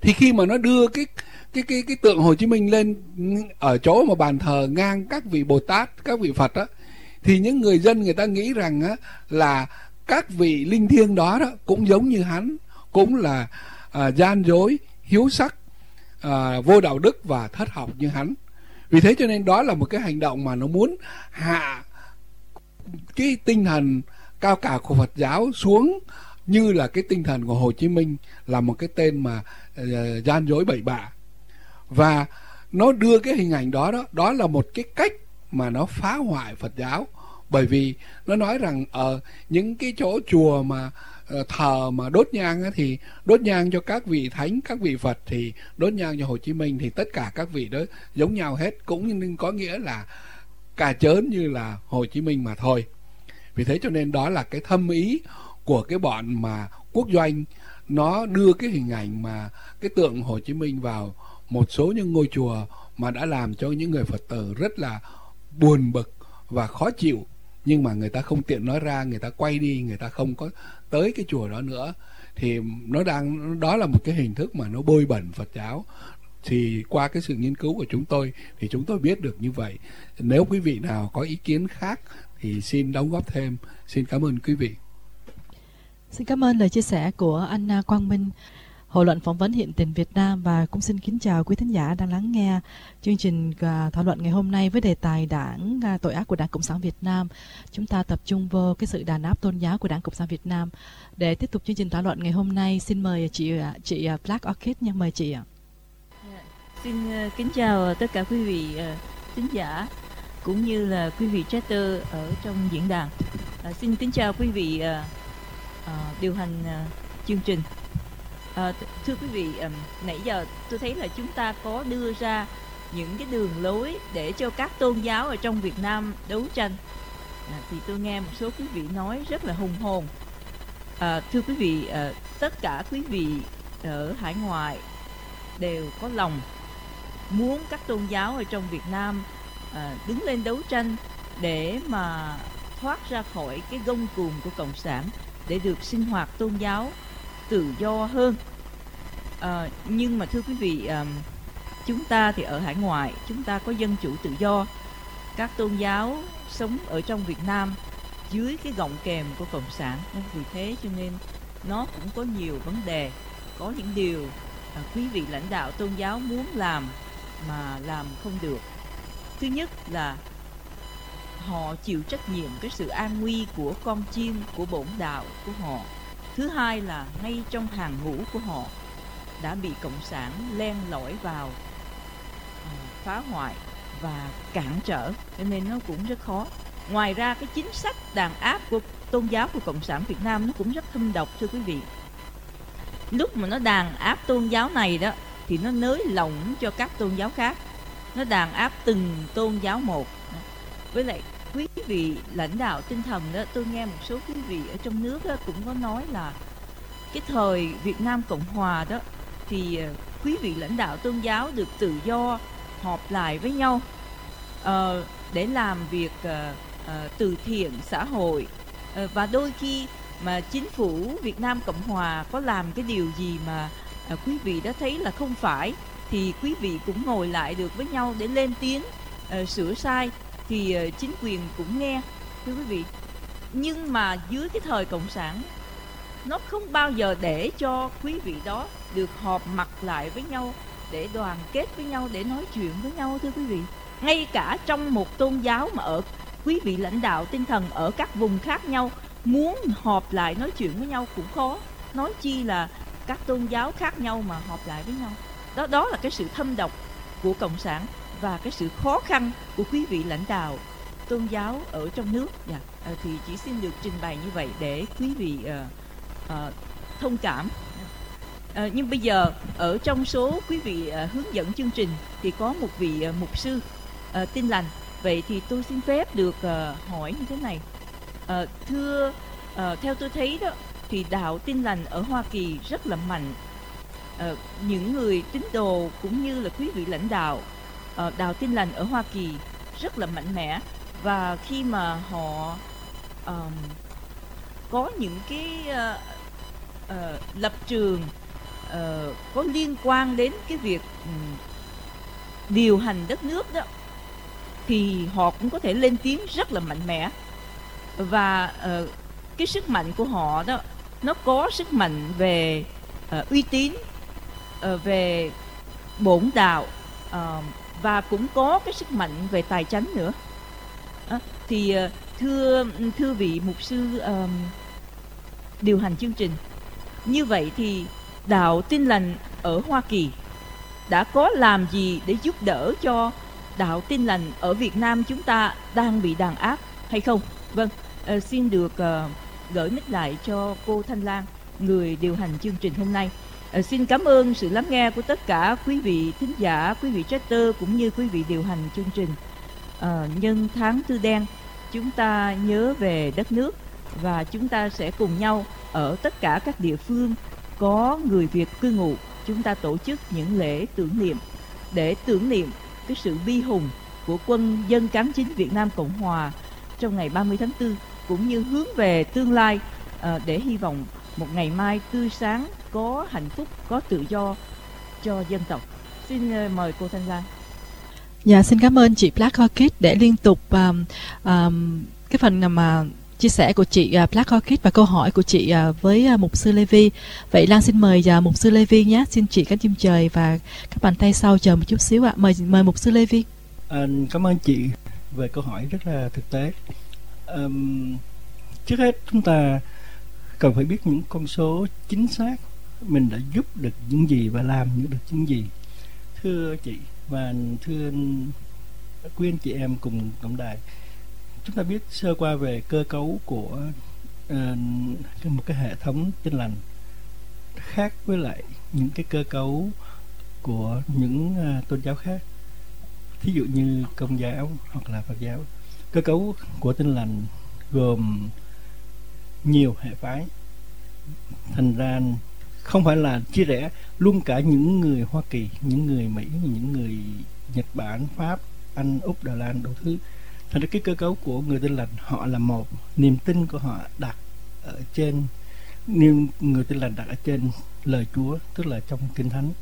Thì khi mà nó đưa cái cái cái cái tượng Hồ Chí Minh lên ở chỗ mà bàn thờ ngang các vị Bồ Tát, các vị Phật á thì những người dân người ta nghĩ rằng á là các vị linh thiêng đó đó cũng giống như hắn, cũng là à, gian dối, hiếu sắc, à, vô đạo đức và thất học như hắn. Vì thế cho nên đó là một cái hành động mà nó muốn hạ cái tinh thần cao cả của Phật giáo xuống như là cái tinh thần của Hồ Chí Minh là một cái tên mà uh, gian dối bậy bạ và nó đưa cái hình ảnh đó đó đó là một cái cách mà nó phá hoại Phật giáo bởi vì nó nói rằng ở uh, những cái chỗ chùa mà uh, thờ mà đốt nhang á, thì đốt nhang cho các vị thánh các vị Phật thì đốt nhang cho Hồ Chí Minh thì tất cả các vị đó giống nhau hết. Cũng có nghĩa là cà chớn như là Hồ Chí Minh mà thôi. Vì thế cho nên đó là cái thâm ý của cái bọn mà quốc doanh. Nó đưa cái hình ảnh mà cái tượng Hồ Chí Minh vào một số những ngôi chùa mà đã làm cho những người Phật tử rất là buồn bực và khó chịu nhưng mà người ta không tiện nói ra, người ta quay đi, người ta không có tới cái chùa đó nữa. Thì nó đang, đó là một cái hình thức mà nó bôi bẩn Phật giáo. Thì qua cái sự nghiên cứu của chúng tôi, thì chúng tôi biết được như vậy. Nếu quý vị nào có ý kiến khác thì xin đóng góp thêm. Xin cảm ơn quý vị. Xin cảm ơn lời chia sẻ của anh à, Quang Minh. Hội luận phỏng vấn hiện tình Việt Nam và cũng xin kính chào quý thính giả đang lắng nghe chương trình à, thảo luận ngày hôm nay với đề tài đảng à, tội ác của Đảng Cộng sản Việt Nam. Chúng ta tập trung vô cái sự đàn áp tôn giáo của Đảng Cộng sản Việt Nam. Để tiếp tục chương trình thảo luận ngày hôm nay, xin mời chị à, chị Black Orchid nha, mời chị ạ. Yeah. Xin kính chào tất cả quý vị thính giả cũng như là quý vị chatter ở trong diễn đàn. À, xin kính chào quý vị à, à, điều hành à, chương trình À, thưa quý vị um, nãy giờ tôi thấy là chúng ta có đưa ra những cái đường lối để cho các tôn giáo ở trong Việt Nam đấu tranh. À, thì tôi nghe một số quý vị nói rất là hùng hồn. À, thưa quý vị à, tất cả quý vị ở hải ngoại đều có lòng muốn các tôn giáo ở trong Việt Nam à, đứng lên đấu tranh để mà thoát ra khỏi cái gông cùm của cộng sản để được sinh hoạt tôn giáo tự do hơn. À, nhưng mà thưa quý vị à, chúng ta thì ở hải ngoại chúng ta có dân chủ tự do. Các tôn giáo sống ở trong Việt Nam dưới cái gọng kèm của cộng sản. Nên vì thế cho nên nó cũng có nhiều vấn đề. Có những điều à, quý vị lãnh đạo tôn giáo muốn làm mà làm không được. Thứ nhất là họ chịu trách nhiệm cái sự an nguy của con chim của bổn đạo của họ thứ hai là ngay trong hàng ngũ của họ đã bị cộng sản len lỏi vào à, phá hoại và cản trở. Cho nên nó cũng rất khó. Ngoài ra cái chính sách đàn áp của tôn giáo của cộng sản việt nam nó cũng rất thâm độc, thưa quý vị. Lúc mà nó đàn áp tôn giáo này đó, thì nó nới lỏng cho các tôn giáo khác. Nó đàn áp từng tôn giáo một. Với lại quý vị lãnh đạo tinh thần đó tôi nghe một số quý vị ở trong nước đó cũng có nói là cái thời Việt Nam Cộng Hòa đó thì ờ, quý vị lãnh đạo tôn giáo được tự do họp lại với nhau uh, để làm việc uh, uh, từ thiện xã hội. Uh, và đôi khi mà chính phủ Việt Nam Cộng Hòa có làm cái điều gì mà uh, quý vị đã thấy là không phải thì quý vị cũng ngồi lại được với nhau để lên tiếng uh, sửa sai thì ờ, chính quyền cũng nghe, thưa quý vị. Nhưng mà dưới cái thời cộng sản, nó không bao giờ để cho quý vị đó được họp mặt lại với nhau, để đoàn kết với nhau, để nói chuyện với nhau, thưa quý vị. Ngay cả trong một tôn giáo mà ở, quý vị lãnh đạo tinh thần ở các vùng khác nhau, muốn họp lại nói chuyện với nhau cũng khó. Nói chi là các tôn giáo khác nhau mà họp lại với nhau. Đó đó là cái sự thâm độc của cộng sản và cái sự khó khăn của quý vị lãnh đạo tôn giáo ở trong nước dạ à, thì chỉ xin được trình bày như vậy để quý vị uh, uh, thông cảm À, nhưng bây giờ ở trong số quý vị à, hướng dẫn chương trình thì có một vị à, mục sư à, tin lành. Vậy thì tôi xin phép được à, hỏi như thế này. À, thưa, à, theo tôi thấy đó thì đạo tin lành ở Hoa Kỳ rất là mạnh. À, những người tín đồ cũng như là quý vị lãnh đạo Ờ, à, đạo tin lành ở Hoa Kỳ rất là mạnh mẽ. Và khi mà họ um, có những cái uh, uh, lập trường uh, có liên quan đến cái việc um, điều hành đất nước đó thì họ cũng có thể lên tiếng rất là mạnh mẽ. Và uh, cái sức mạnh của họ đó nó có sức mạnh về uh, uy tín uh, về bổn đạo uh, và cũng có cái sức mạnh về tài chánh nữa à, thì ờ, thưa thưa vị mục sư um, điều hành chương trình như vậy thì đạo tin lành ở Hoa Kỳ đã có làm gì để giúp đỡ cho đạo tin lành ở Việt Nam chúng ta đang bị đàn áp hay không? Vâng, uh, xin được uh, gửi mic lại cho cô Thanh Lan, người điều hành chương trình hôm nay. Ờ, xin cảm ơn sự lắng nghe của tất cả quý vị thính giả, quý vị chatter cũng như quý vị điều hành chương trình. À, nhân tháng tư đen, chúng ta nhớ về đất nước và chúng ta sẽ cùng nhau ở tất cả các địa phương có người Việt cư ngụ chúng ta tổ chức những lễ tưởng niệm để tưởng niệm cái sự bi hùng của quân dân cán chính Việt Nam Cộng Hòa trong ngày 30 tháng 4 cũng như hướng về tương lai à, để hy vọng một ngày mai tươi sáng có hạnh phúc có tự do cho dân tộc xin uh, mời cô Thanh Lan Dạ xin cảm ơn chị Black Orchid để liên tục um, um, cái phần mà chia sẻ của chị uh, Black Orchid và câu hỏi của chị uh, với mục sư Levi. Vậy Lan xin mời mục sư Levi nhé. Xin chị cánh chim trời và các bàn tay sau chờ một chút xíu ạ. Mời mời mục sư Levi. À, cảm ơn chị về câu hỏi rất là thực tế. Um, trước hết chúng ta cần phải biết những con số chính xác mình đã giúp được những gì và làm được những gì. Thưa chị và thưa quý anh chị em cùng tổng đài chúng ta biết sơ qua về cơ cấu của uh, một cái hệ thống tinh lành khác với lại những cái cơ cấu của những uh, tôn giáo khác thí dụ như công giáo hoặc là phật giáo cơ cấu của tinh lành gồm nhiều hệ phái. Thành ra không phải là chia rẽ luôn cả những người Hoa Kỳ, những người Mỹ, những người Nhật Bản, Pháp, Anh, Úc, Đài Loan, đủ thứ. Thành ra cái cơ cấu của người tin lành họ là một niềm tin của họ đặt ở trên niềm người tin lành đặt ở trên lời Chúa tức là trong kinh thánh.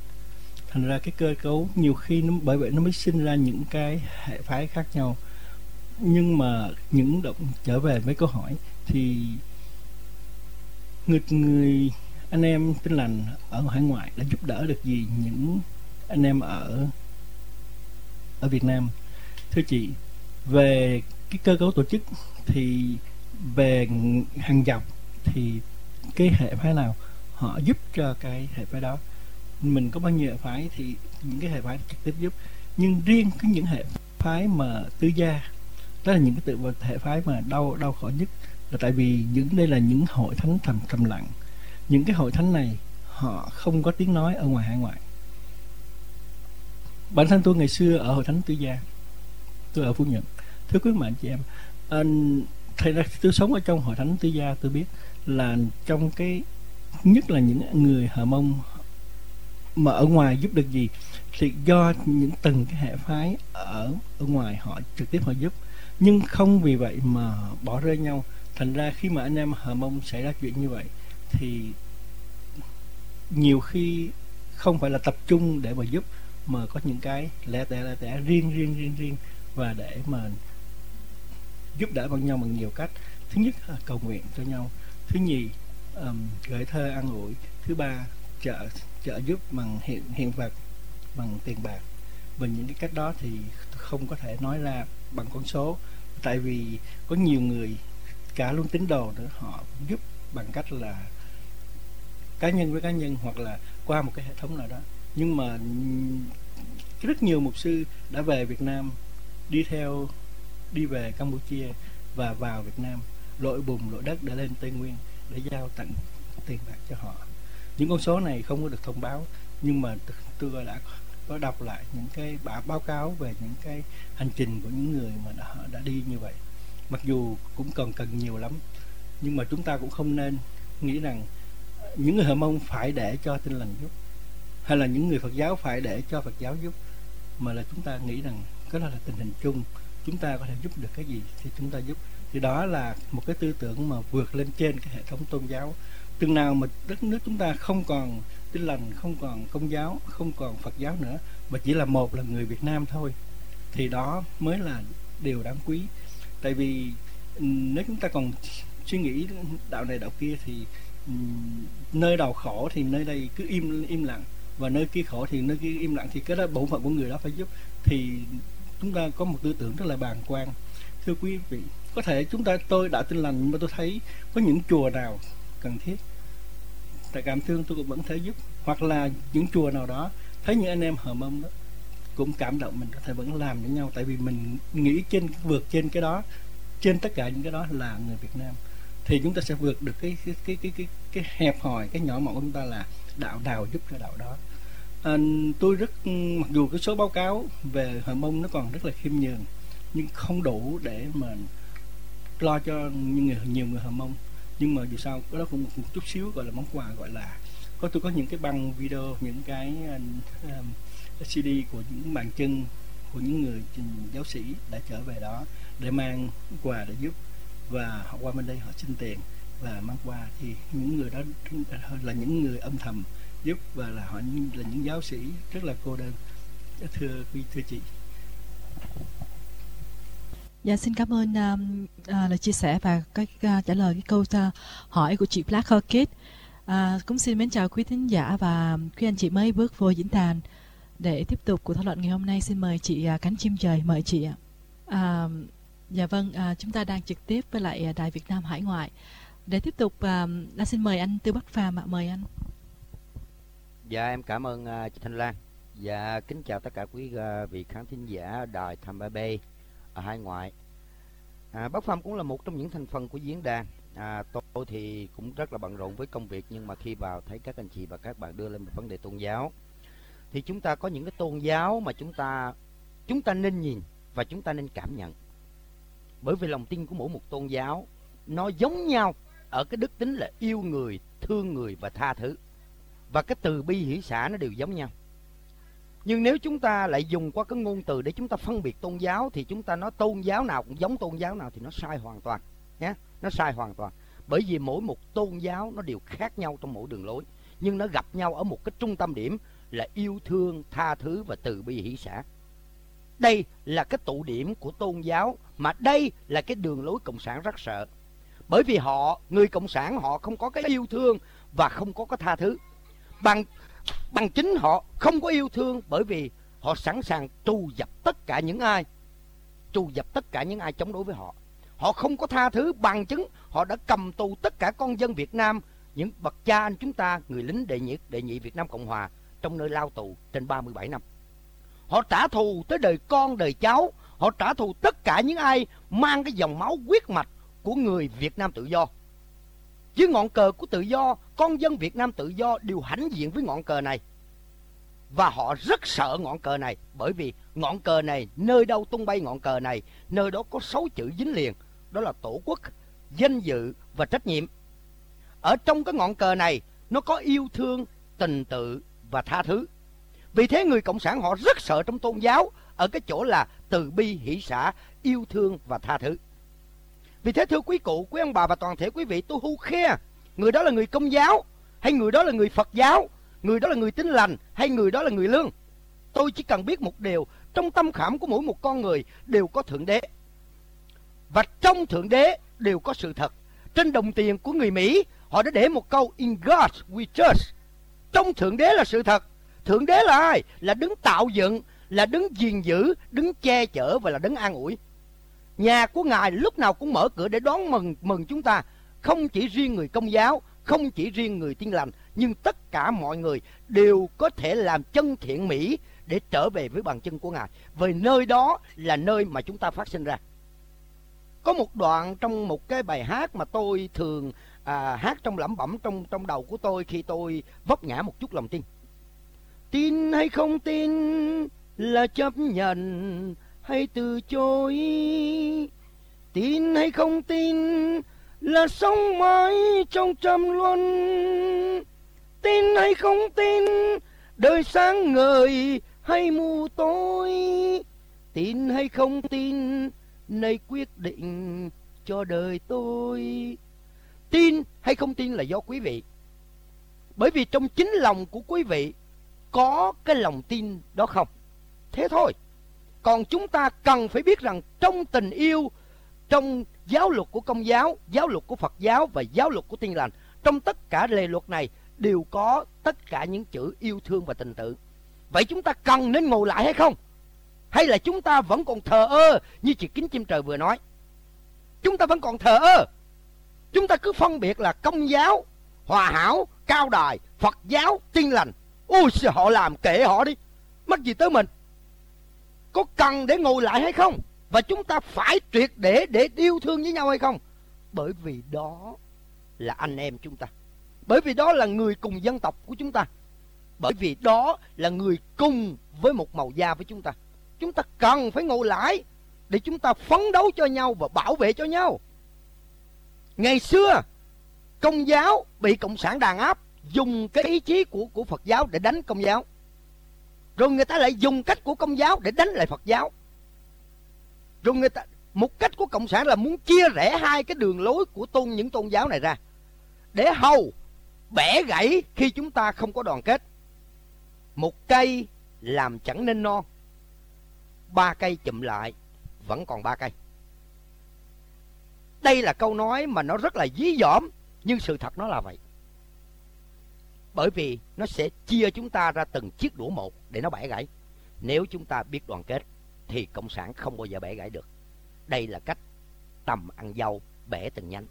Thành ra cái cơ cấu nhiều khi nó bởi vậy nó mới sinh ra những cái hệ phái khác nhau. Nhưng mà những động trở về với câu hỏi thì người người anh em tin lành ở hải ngoại đã giúp đỡ được gì những anh em ở ở Việt Nam? Thưa chị, về cái cơ cấu tổ chức thì về hàng dọc thì cái hệ phái nào họ giúp cho cái hệ phái đó? Mình có bao nhiêu hệ phái thì những cái hệ phái trực tiếp giúp. Nhưng riêng cái những hệ phái mà tư gia, đó là những cái tự hệ phái mà đau đau khổ nhất là tại vì những đây là những hội thánh thầm trầm lặng. Những cái hội thánh này họ không có tiếng nói ở ngoài hải ngoại. Bản thân tôi ngày xưa ở hội thánh tư gia. Tôi ở phú nhuận. Thưa quý bạn chị em à, thầy ra tôi sống ở trong hội thánh tư gia tôi biết là trong cái nhất là những người hờ mông mà ở ngoài giúp được gì thì do những từng cái hệ phái ở ở ngoài họ trực tiếp họ giúp. Nhưng không vì vậy mà bỏ rơi nhau thành ra khi mà anh em hờ mông xảy ra chuyện như vậy thì nhiều khi không phải là tập trung để mà giúp mà có những cái lẻ tẻ lẻ tẻ riêng riêng riêng riêng và để mà giúp đỡ bằng nhau bằng nhiều cách. Thứ nhất là cầu nguyện cho nhau. Thứ nhì um, gửi thơ ăn ủi. Thứ ba trợ trợ giúp bằng hiện hiện vật bằng tiền bạc. Và những cái cách đó thì không có thể nói ra bằng con số tại vì có nhiều người cả luôn tín đồ nữa họ giúp bằng cách là cá nhân với cá nhân hoặc là qua một cái hệ thống nào đó. Nhưng mà rất nhiều mục sư đã về Việt Nam đi theo đi về Campuchia và vào Việt Nam lội bùn lội đất để lên Tây Nguyên để giao tặng tiền bạc cho họ. Những con số này không có được thông báo nhưng mà tôi đã có đọc lại những cái báo cáo về những cái hành trình của những người mà đã, đã đi như vậy mặc dù cũng còn cần nhiều lắm, nhưng mà chúng ta cũng không nên nghĩ rằng những người hờ mông phải để cho tin lành giúp, hay là những người phật giáo phải để cho phật giáo giúp, mà là chúng ta nghĩ rằng cái đó là tình hình chung, chúng ta có thể giúp được cái gì thì chúng ta giúp. Thì đó là một cái tư tưởng mà vượt lên trên cái hệ thống tôn giáo. Từng nào mà đất nước chúng ta không còn tin lành, không còn công giáo, không còn phật giáo nữa, mà chỉ là một là người việt nam thôi, thì đó mới là điều đáng quý tại vì ừ, nếu chúng ta còn suy nghĩ đạo này đạo kia thì ừ, nơi đầu khổ thì nơi đây cứ im im lặng. Và nơi kia khổ thì nơi kia im lặng thì cái đó bổn phận của người đó phải giúp. Thì chúng ta có một tư tưởng rất là bàng quan. Thưa quý vị, có thể chúng ta, tôi đã tin lành nhưng mà tôi thấy có những chùa nào cần thiết. Tại cảm thương tôi cũng vẫn thể giúp. Hoặc là những chùa nào đó, thấy những anh em hờ mông đó cũng cảm động mình có thể vẫn làm với nhau. Tại vì mình nghĩ trên vượt trên cái đó trên tất cả những cái đó là người Việt Nam. Thì chúng ta sẽ vượt được cái cái cái cái cái, cái hẹp hòi cái nhỏ mọn của chúng ta là đạo nào giúp cho đạo đó. À, tôi rất mặc dù cái số báo cáo về hờ mông nó còn rất là khiêm nhường nhưng không đủ để mà lo cho những người nhiều người hờ mông. Nhưng mà dù sao cái đó cũng một, chút xíu gọi là món quà gọi là có tôi có những cái băng video những cái uh, CD của những bàn chân của những người giáo sĩ đã trở về đó để mang quà để giúp. Và họ qua bên đây họ xin tiền và mang quà. Thì những người đó là những người âm thầm giúp và là họ là những giáo sĩ rất là cô đơn. Thưa quý thưa chị. Dạ xin cảm ơn um, uh, lời chia sẻ và cái uh, trả lời cái câu uh, hỏi của chị Black Orchid. Uh, cũng xin mến chào quý thính giả và quý anh chị mới bước vô diễn đàn để tiếp tục cuộc thảo luận ngày hôm nay. Xin mời chị à, cánh chim trời mời chị ạ. À, dạ vâng, à, chúng ta đang trực tiếp với lại à, đài Việt Nam Hải ngoại để tiếp tục. là xin mời anh Tư Bắc Phàm ạ, mời anh. Dạ em cảm ơn uh, chị Thanh Lan. Dạ kính chào tất cả quý uh, vị khán thính giả đài Tham Ba B ở hải ngoại. À, Bắc Phàm cũng là một trong những thành phần của diễn đàn. À, tôi thì cũng rất là bận rộn với công việc nhưng mà khi vào thấy các anh chị và các bạn đưa lên một vấn đề tôn giáo thì chúng ta có những cái tôn giáo mà chúng ta chúng ta nên nhìn và chúng ta nên cảm nhận. Bởi vì lòng tin của mỗi một tôn giáo nó giống nhau ở cái đức tính là yêu người, thương người và tha thứ. Và cái từ bi hỷ xã nó đều giống nhau. Nhưng nếu chúng ta lại dùng qua cái ngôn từ để chúng ta phân biệt tôn giáo thì chúng ta nói tôn giáo nào cũng giống tôn giáo nào thì nó sai hoàn toàn nhé. Nó sai hoàn toàn. Bởi vì mỗi một tôn giáo nó đều khác nhau trong mỗi đường lối. Nhưng nó gặp nhau ở một cái trung tâm điểm là yêu thương, tha thứ và từ bi hỷ xã. Đây là cái tụ điểm của tôn giáo mà đây là cái đường lối cộng sản rất sợ. Bởi vì họ, người cộng sản họ không có cái yêu thương và không có cái tha thứ. Bằng bằng chính họ không có yêu thương bởi vì họ sẵn sàng trù dập tất cả những ai trù dập tất cả những ai chống đối với họ họ không có tha thứ bằng chứng họ đã cầm tù tất cả con dân Việt Nam những bậc cha anh chúng ta người lính đệ nhị đệ nhị Việt Nam Cộng Hòa trong nơi lao tù trên 37 năm họ trả thù tới đời con đời cháu họ trả thù tất cả những ai mang cái dòng máu huyết mạch của người Việt Nam tự do dưới ngọn cờ của tự do, con dân Việt Nam tự do đều hãnh diện với ngọn cờ này. Và họ rất sợ ngọn cờ này bởi vì ngọn cờ này, nơi đâu tung bay ngọn cờ này, nơi đó có sáu chữ dính liền, đó là tổ quốc, danh dự và trách nhiệm. Ở trong cái ngọn cờ này, nó có yêu thương, tình tự và tha thứ. Vì thế người Cộng sản họ rất sợ trong tôn giáo ở cái chỗ là từ bi hỷ xã, yêu thương và tha thứ. Vì thế thưa quý cụ, quý ông bà và toàn thể quý vị tôi hu khe Người đó là người công giáo Hay người đó là người Phật giáo Người đó là người tín lành Hay người đó là người lương Tôi chỉ cần biết một điều Trong tâm khảm của mỗi một con người đều có Thượng Đế Và trong Thượng Đế đều có sự thật Trên đồng tiền của người Mỹ Họ đã để một câu In God we trust trong Thượng Đế là sự thật Thượng Đế là ai? Là đứng tạo dựng Là đứng gìn giữ Đứng che chở và là đứng an ủi Nhà của Ngài lúc nào cũng mở cửa để đón mừng mừng chúng ta. Không chỉ riêng người công giáo, không chỉ riêng người tin lành, nhưng tất cả mọi người đều có thể làm chân thiện mỹ để trở về với bàn chân của Ngài. về nơi đó là nơi mà chúng ta phát sinh ra. Có một đoạn trong một cái bài hát mà tôi thường à, hát trong lẩm bẩm trong trong đầu của tôi khi tôi vấp ngã một chút lòng tin. Tin hay không tin là chấp nhận hay từ chối. Tin hay không tin là sống mãi trong trầm luân. Tin hay không tin đời sáng ngời hay mù tối. Tin hay không tin nay quyết định cho đời tôi tin hay không tin là do quý vị. Bởi vì trong chính lòng của quý vị có cái lòng tin đó không? Thế thôi. Còn chúng ta cần phải biết rằng trong tình yêu, trong giáo luật của công giáo giáo luật của phật giáo và giáo luật của tiên lành, trong tất cả lề luật này đều có tất cả những chữ yêu thương và tình tự. Vậy chúng ta cần nên ngồi lại hay không? Hay là chúng ta vẫn còn thờ ơ như chị kính chim trời vừa nói? Chúng ta vẫn còn thờ ơ chúng ta cứ phân biệt là công giáo, hòa hảo, cao đài, phật giáo tiên lành. Ôi họ làm kệ họ đi. Mất gì tới mình? Có cần để ngồi lại hay không? Và chúng ta phải tuyệt để để yêu thương với nhau hay không? Bởi vì đó là anh em chúng ta. Bởi vì đó là người cùng dân tộc của chúng ta. Bởi vì đó là người cùng với một màu da với chúng ta. Chúng ta cần phải ngồi lại để chúng ta phấn đấu cho nhau và bảo vệ cho nhau ngày xưa, công giáo bị cộng sản đàn áp dùng cái ý chí của của phật giáo để đánh công giáo. Rồi người ta lại dùng cách của công giáo để đánh lại phật giáo. Rồi người ta, một cách của cộng sản là muốn chia rẽ hai cái đường lối của tôn, những tôn giáo này ra. Để hầu, bẻ gãy khi chúng ta không có đoàn kết. Một cây làm chẳng nên non ba cây chụm lại, vẫn còn ba cây đây là câu nói mà nó rất là dí dỏm, nhưng sự thật nó là vậy. Bởi vì nó sẽ chia chúng ta ra từng chiếc đũa một để nó bẻ gãy. Nếu chúng ta biết đoàn kết, thì cộng sản không bao giờ bẻ gãy được. Đây là cách tầm ăn dâu bẻ từng nhánh.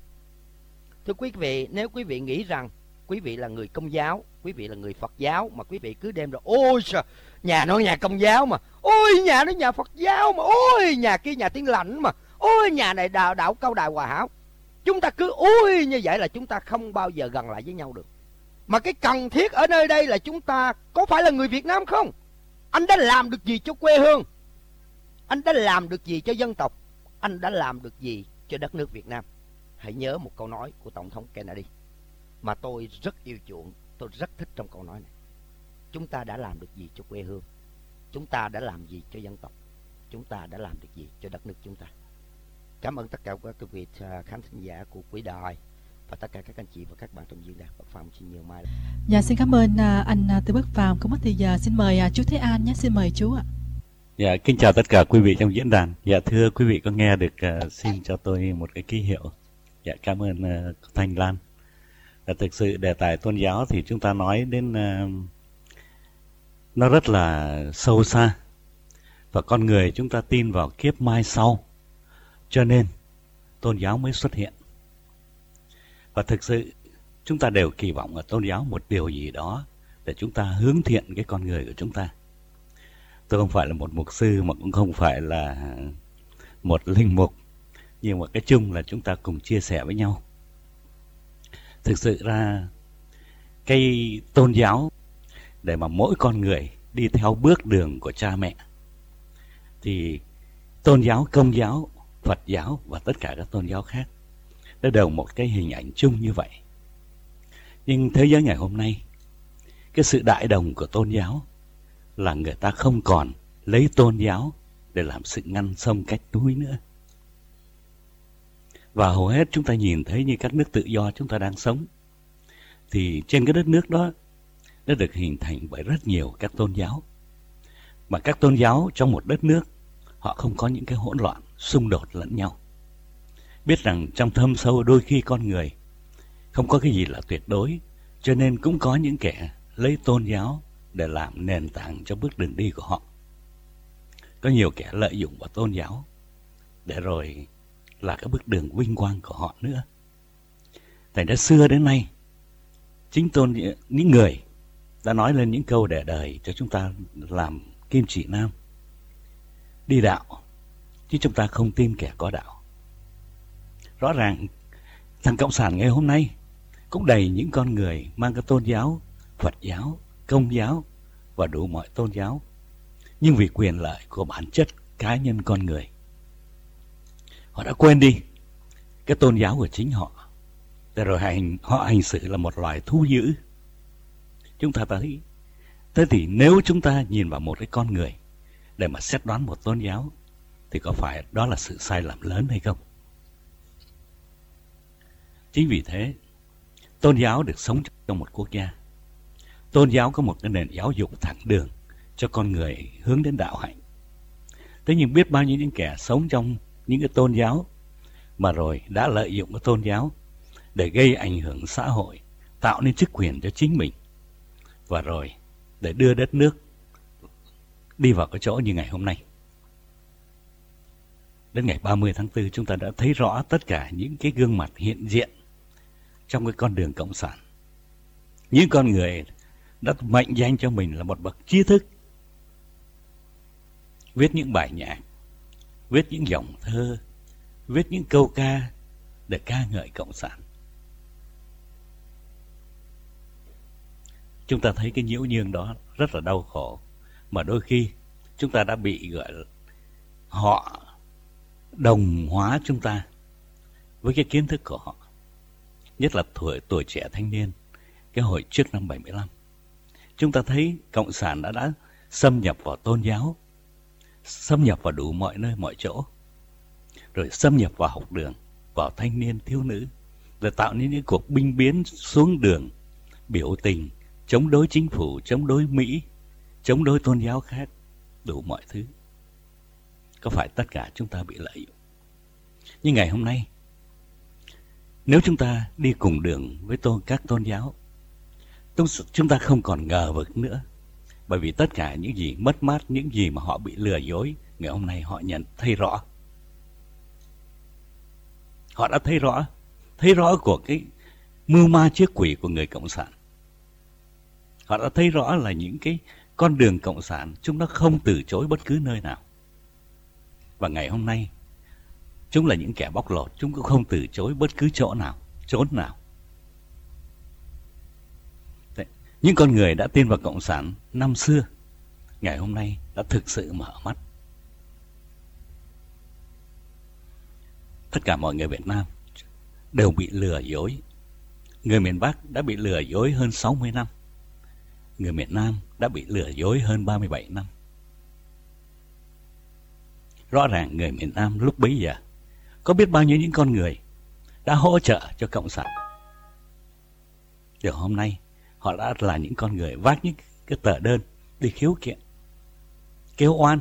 Thưa quý vị, nếu quý vị nghĩ rằng quý vị là người công giáo, quý vị là người phật giáo, mà quý vị cứ đem ra, ôi sao nhà nó nhà công giáo mà, ôi, nhà nó nhà phật giáo mà, ôi, nhà kia nhà tiếng lạnh mà ôi, nhà này đạo đạo câu đài hòa hảo. Chúng ta cứ ôi như vậy là chúng ta không bao giờ gần lại với nhau được. Mà cái cần thiết ở nơi đây là chúng ta có phải là người việt nam không? Anh đã làm được gì cho quê hương? Anh đã làm được gì cho dân tộc? Anh đã làm được gì cho đất nước việt nam? Hãy nhớ một câu nói của tổng thống kennedy mà tôi rất yêu chuộng, tôi rất thích trong câu nói này. Chúng ta đã làm được gì cho quê hương? Chúng ta đã làm gì cho dân tộc? Chúng ta đã làm được gì cho đất nước chúng ta? Cảm ơn tất cả các quý vị à, khán thính giả của quý đài và tất cả các anh chị và các bạn trong diễn đàn Bắc Phạm xin nhiều mai. Dạ xin cảm ơn à, anh à, Tư Bắc Phạm. Không mất thì giờ xin mời chú Thế An nhé, xin mời chú ạ. Dạ kính chào tất cả quý vị trong diễn đàn. Dạ thưa quý vị có nghe được uh, xin cho tôi một cái ký hiệu. Dạ cảm ơn uh, Thanh Lan. Và thực sự đề tài tôn giáo thì chúng ta nói đến uh, nó rất là sâu xa và con người chúng ta tin vào kiếp mai sau cho nên, tôn giáo mới xuất hiện. Và thực sự, chúng ta đều kỳ vọng ở tôn giáo một điều gì đó để chúng ta hướng thiện cái con người của chúng ta. Tôi không phải là một mục sư, mà cũng không phải là một linh mục. Nhưng mà cái chung là chúng ta cùng chia sẻ với nhau. Thực sự ra, cái tôn giáo để mà mỗi con người đi theo bước đường của cha mẹ, thì tôn giáo, công giáo phật giáo và tất cả các tôn giáo khác nó đều một cái hình ảnh chung như vậy. Nhưng thế giới ngày hôm nay cái sự đại đồng của tôn giáo là người ta không còn lấy tôn giáo để làm sự ngăn sông cách núi nữa. Và hầu hết chúng ta nhìn thấy như các nước tự do chúng ta đang sống thì trên cái đất nước đó đã được hình thành bởi rất nhiều các tôn giáo. Mà các tôn giáo trong một đất nước, họ không có những cái hỗn loạn, xung đột lẫn nhau. Biết rằng trong thâm sâu đôi khi con người không có cái gì là tuyệt đối, cho nên cũng có những kẻ lấy tôn giáo để làm nền tảng cho bước đường đi của họ. Có nhiều kẻ lợi dụng vào tôn giáo để rồi là cái bước đường vinh quang của họ nữa. Thành ra xưa đến nay, chính tôn những người đã nói lên những câu để đời cho chúng ta làm kim chỉ nam đi đạo chứ chúng ta không tin kẻ có đạo rõ ràng thằng cộng sản ngày hôm nay cũng đầy những con người mang cái tôn giáo, Phật giáo, Công giáo và đủ mọi tôn giáo, nhưng vì quyền lợi của bản chất cá nhân con người. Họ đã quên đi cái tôn giáo của chính họ, rồi hành, họ hành xử là một loài thú dữ. Chúng ta thấy, thế thì nếu chúng ta nhìn vào một cái con người để mà xét đoán một tôn giáo, thì có phải đó là sự sai lầm lớn hay không? Chính vì thế, tôn giáo được sống trong một quốc gia. Tôn giáo có một cái nền giáo dục thẳng đường cho con người hướng đến đạo hạnh. Thế nhưng biết bao nhiêu những kẻ sống trong những cái tôn giáo mà rồi đã lợi dụng cái tôn giáo để gây ảnh hưởng xã hội, tạo nên chức quyền cho chính mình và rồi để đưa đất nước đi vào cái chỗ như ngày hôm nay. Đến ngày 30 tháng 4 chúng ta đã thấy rõ tất cả những cái gương mặt hiện diện trong cái con đường cộng sản. Những con người đã mệnh danh cho mình là một bậc trí thức. Viết những bài nhạc, viết những dòng thơ, viết những câu ca để ca ngợi cộng sản. Chúng ta thấy cái nhiễu nhương đó rất là đau khổ, mà đôi khi chúng ta đã bị gọi là họ đồng hóa chúng ta với cái kiến thức của họ nhất là tuổi tuổi trẻ thanh niên, cái hồi trước năm 75. Chúng ta thấy Cộng sản đã đã xâm nhập vào tôn giáo, xâm nhập vào đủ mọi nơi, mọi chỗ, rồi xâm nhập vào học đường, vào thanh niên, thiếu nữ, rồi tạo nên những cuộc binh biến xuống đường, biểu tình, chống đối chính phủ, chống đối Mỹ, chống đối tôn giáo khác, đủ mọi thứ. Có phải tất cả chúng ta bị lợi dụng? Nhưng ngày hôm nay, nếu chúng ta đi cùng đường với tôn các tôn giáo, chúng ta không còn ngờ vực nữa. Bởi vì tất cả những gì mất mát, những gì mà họ bị lừa dối, ngày hôm nay họ nhận thấy rõ. Họ đã thấy rõ, thấy rõ của cái mưu ma trước quỷ của người Cộng sản. Họ đã thấy rõ là những cái con đường Cộng sản chúng nó không từ chối bất cứ nơi nào. Và ngày hôm nay Chúng là những kẻ bóc lột, chúng cũng không từ chối bất cứ chỗ nào, chốn nào. Những con người đã tin vào Cộng sản năm xưa, ngày hôm nay đã thực sự mở mắt. Tất cả mọi người Việt Nam đều bị lừa dối. Người miền Bắc đã bị lừa dối hơn 60 năm. Người miền Nam đã bị lừa dối hơn 37 năm. Rõ ràng người miền Nam lúc bấy giờ có biết bao nhiêu những con người đã hỗ trợ cho Cộng sản. Điều hôm nay, họ đã là những con người vác những cái tờ đơn đi khiếu kiện, kêu oan.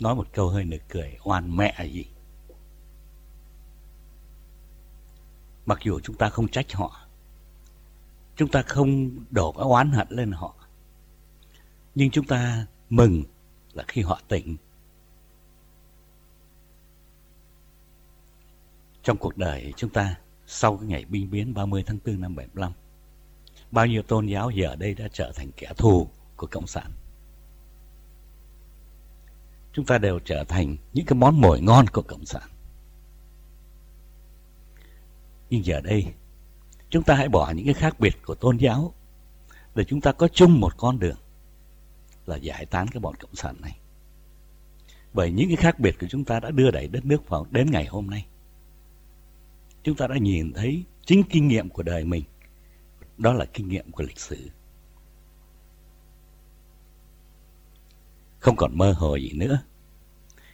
Nói một câu hơi nực cười, oan mẹ gì. Mặc dù chúng ta không trách họ, chúng ta không đổ cái oán hận lên họ, nhưng chúng ta mừng là khi họ tỉnh trong cuộc đời chúng ta sau cái ngày binh biến 30 tháng 4 năm 75. Bao nhiêu tôn giáo giờ đây đã trở thành kẻ thù của Cộng sản. Chúng ta đều trở thành những cái món mồi ngon của Cộng sản. Nhưng giờ đây, chúng ta hãy bỏ những cái khác biệt của tôn giáo để chúng ta có chung một con đường là giải tán cái bọn Cộng sản này. Bởi những cái khác biệt của chúng ta đã đưa đẩy đất nước vào đến ngày hôm nay chúng ta đã nhìn thấy chính kinh nghiệm của đời mình. Đó là kinh nghiệm của lịch sử. Không còn mơ hồ gì nữa.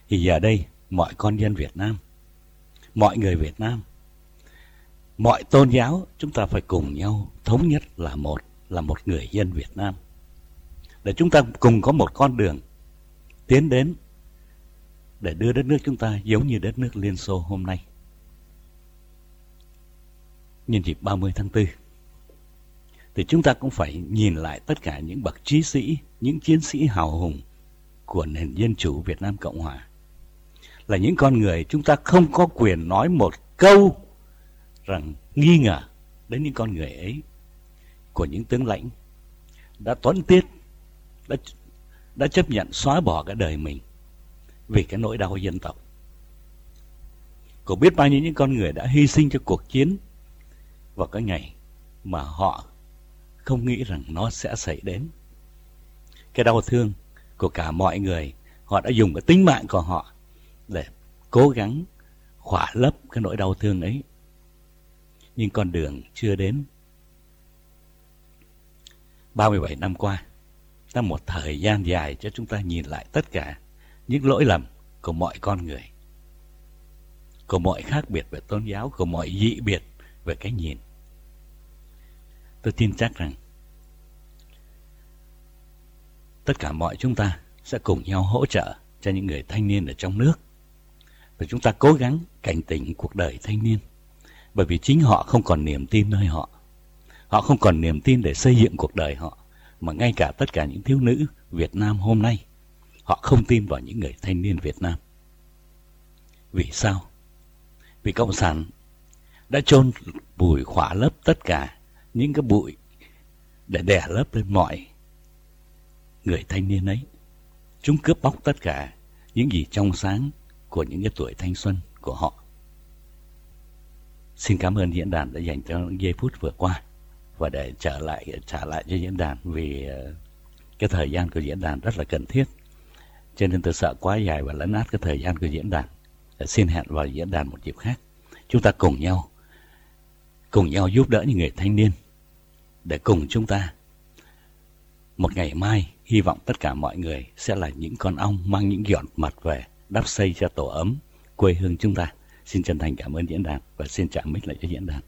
Thì giờ đây, mọi con dân Việt Nam, mọi người Việt Nam, mọi tôn giáo, chúng ta phải cùng nhau thống nhất là một, là một người dân Việt Nam. Để chúng ta cùng có một con đường tiến đến để đưa đất nước chúng ta giống như đất nước Liên Xô hôm nay nhân dịp 30 tháng 4 thì chúng ta cũng phải nhìn lại tất cả những bậc trí sĩ, những chiến sĩ hào hùng của nền dân chủ Việt Nam Cộng Hòa. Là những con người chúng ta không có quyền nói một câu rằng nghi ngờ đến những con người ấy của những tướng lãnh đã toán tiết, đã, đã chấp nhận xóa bỏ cái đời mình vì cái nỗi đau dân tộc. của biết bao nhiêu những con người đã hy sinh cho cuộc chiến vào cái ngày mà họ không nghĩ rằng nó sẽ xảy đến. Cái đau thương của cả mọi người, họ đã dùng cái tính mạng của họ để cố gắng khỏa lấp cái nỗi đau thương ấy. Nhưng con đường chưa đến. 37 năm qua, đã một thời gian dài cho chúng ta nhìn lại tất cả những lỗi lầm của mọi con người, của mọi khác biệt về tôn giáo, của mọi dị biệt về cái nhìn. Tôi tin chắc rằng tất cả mọi chúng ta sẽ cùng nhau hỗ trợ cho những người thanh niên ở trong nước. Và chúng ta cố gắng cảnh tỉnh cuộc đời thanh niên. Bởi vì chính họ không còn niềm tin nơi họ. Họ không còn niềm tin để xây dựng cuộc đời họ. Mà ngay cả tất cả những thiếu nữ Việt Nam hôm nay, họ không tin vào những người thanh niên Việt Nam. Vì sao? Vì Cộng sản đã chôn bùi khỏa lấp tất cả những cái bụi để đè lấp lên mọi người thanh niên ấy. Chúng cướp bóc tất cả những gì trong sáng của những cái tuổi thanh xuân của họ. Xin cảm ơn diễn đàn đã dành cho những giây phút vừa qua và để trở lại, trả lại cho diễn đàn, vì ờ, cái thời gian của diễn đàn rất là cần thiết. Cho nên tôi sợ quá dài và lấn át cái thời gian của diễn đàn. Ờ, xin hẹn vào diễn đàn một dịp khác. Chúng ta cùng nhau cùng nhau giúp đỡ những người thanh niên để cùng chúng ta một ngày mai, hy vọng tất cả mọi người sẽ là những con ong mang những giọt mặt về, đắp xây cho tổ ấm quê hương chúng ta. Xin chân thành cảm ơn diễn đàn và xin trả mic lại cho diễn đàn.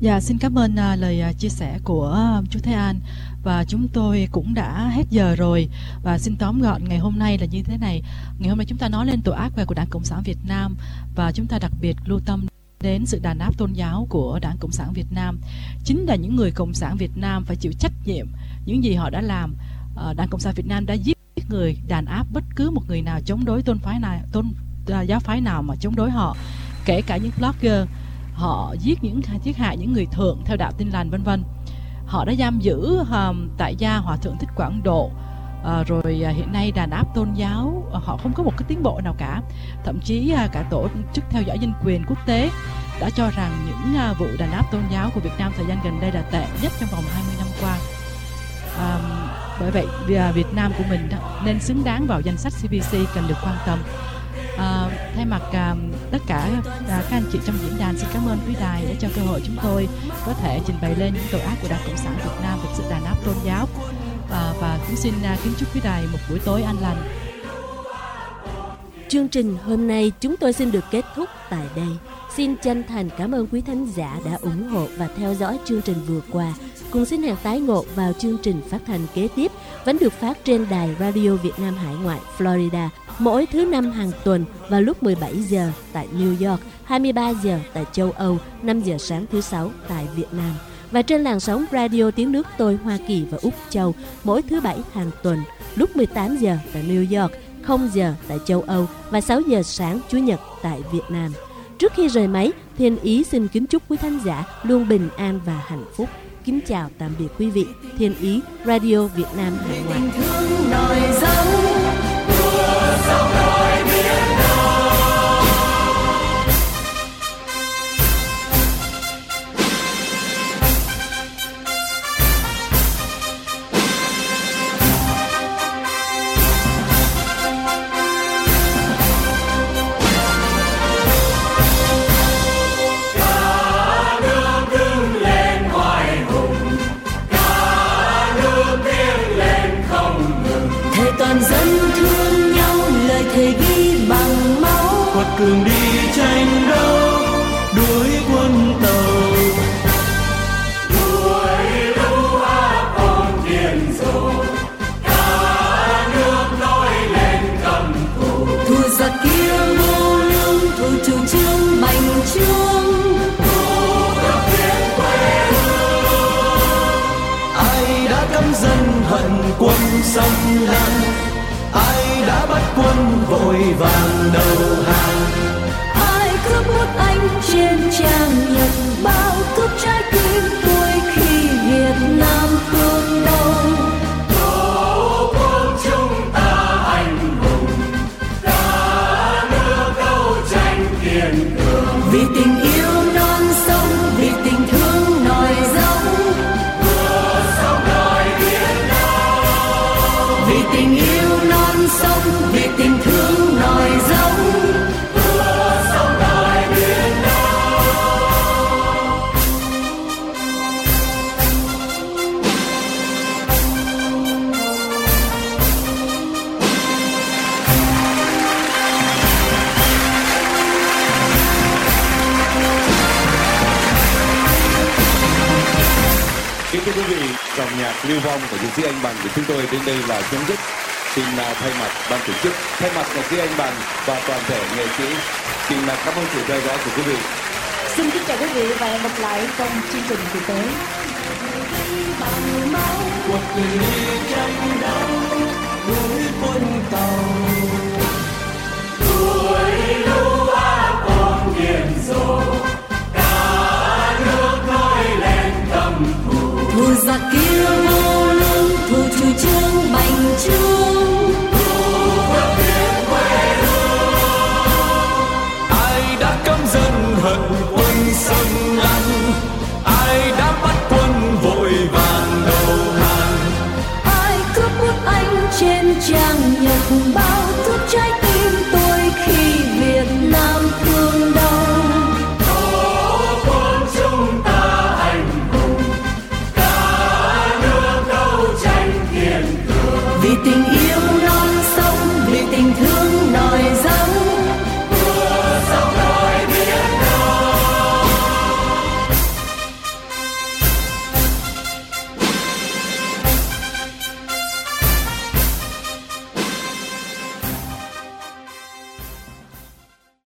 Dạ, xin cảm ơn uh, lời uh, chia sẻ của uh, chú Thế An và chúng tôi cũng đã hết giờ rồi và xin tóm gọn ngày hôm nay là như thế này. Ngày hôm nay chúng ta nói lên tội ác về của Đảng Cộng sản Việt Nam và chúng ta đặc biệt lưu tâm đến sự đàn áp tôn giáo của Đảng Cộng sản Việt Nam. Chính là những người Cộng sản Việt Nam phải chịu trách nhiệm những gì họ đã làm. Uh, Đảng Cộng sản Việt Nam đã giết người đàn áp bất cứ một người nào chống đối tôn phái nào tôn uh, giáo phái nào mà chống đối họ kể cả những blogger họ giết những giết hại những người thượng theo đạo tin lành vân vân. Họ đã giam giữ um, tại gia hòa thượng thích quảng độ. Uh, rồi uh, hiện nay đàn áp tôn giáo uh, họ không có một cái tiến bộ nào cả. Thậm chí uh, cả tổ chức theo dõi nhân quyền quốc tế đã cho rằng những uh, vụ đàn áp tôn giáo của Việt Nam thời gian gần đây là tệ nhất trong vòng 20 năm qua. Um, bởi vậy Việt Nam của mình nên xứng đáng vào danh sách CBC cần được quan tâm à, thay mặt à, tất cả à, các anh chị trong diễn đàn xin cảm ơn quý đài đã cho cơ hội chúng tôi có thể trình bày lên những tội ác của đảng cộng sản việt nam về sự đàn áp tôn giáo. À, và cũng xin à, kính chúc quý đài một buổi tối an lành. Chương trình hôm nay chúng tôi xin được kết thúc tại đây. Xin chân thành cảm ơn quý thánh giả đã ủng hộ và theo dõi chương trình vừa qua. Cùng xin hẹn tái ngộ vào chương trình phát thanh kế tiếp vẫn được phát trên đài Radio Việt Nam Hải ngoại Florida mỗi thứ năm hàng tuần vào lúc 17 giờ tại New York, 23 giờ tại châu Âu, 5 giờ sáng thứ sáu tại Việt Nam và trên làn sóng radio tiếng nước tôi Hoa Kỳ và Úc Châu mỗi thứ bảy hàng tuần lúc 18 giờ tại New York, 0 giờ tại châu Âu và 6 giờ sáng Chủ nhật tại Việt Nam. Trước khi rời máy, Thiên Ý xin kính chúc quý khán giả luôn bình an và hạnh phúc. Kính chào tạm biệt quý vị. Thiên Ý, Radio Việt Nam Hải ngoại. Quân xâm lăng ai đã bắt quân vội vàng đầu hàng? Ai cướp nước anh trên trang nhạc sĩ Anh Bằng của chúng tôi đến đây là chấm dứt. Xin à, thay mặt ban tổ chức, thay mặt nhạc sĩ Anh Bằng và toàn thể nghệ sĩ, xin à, cảm ơn sự theo dõi của quý vị. Xin kính chào quý vị và hẹn gặp lại trong chương trình kỳ tới. bằng máu cuộc tình đi tranh đấu núi quân tàu tuổi lũ ác còn điên rồ cả nước nói lên tâm thù thù giặc kia vô trương bành trương. Ai đã cấm dân hận quân xâm lăng? Ai đã bắt quân vội vàng đầu hàng? Ai cướp nước anh trên trang nhật báo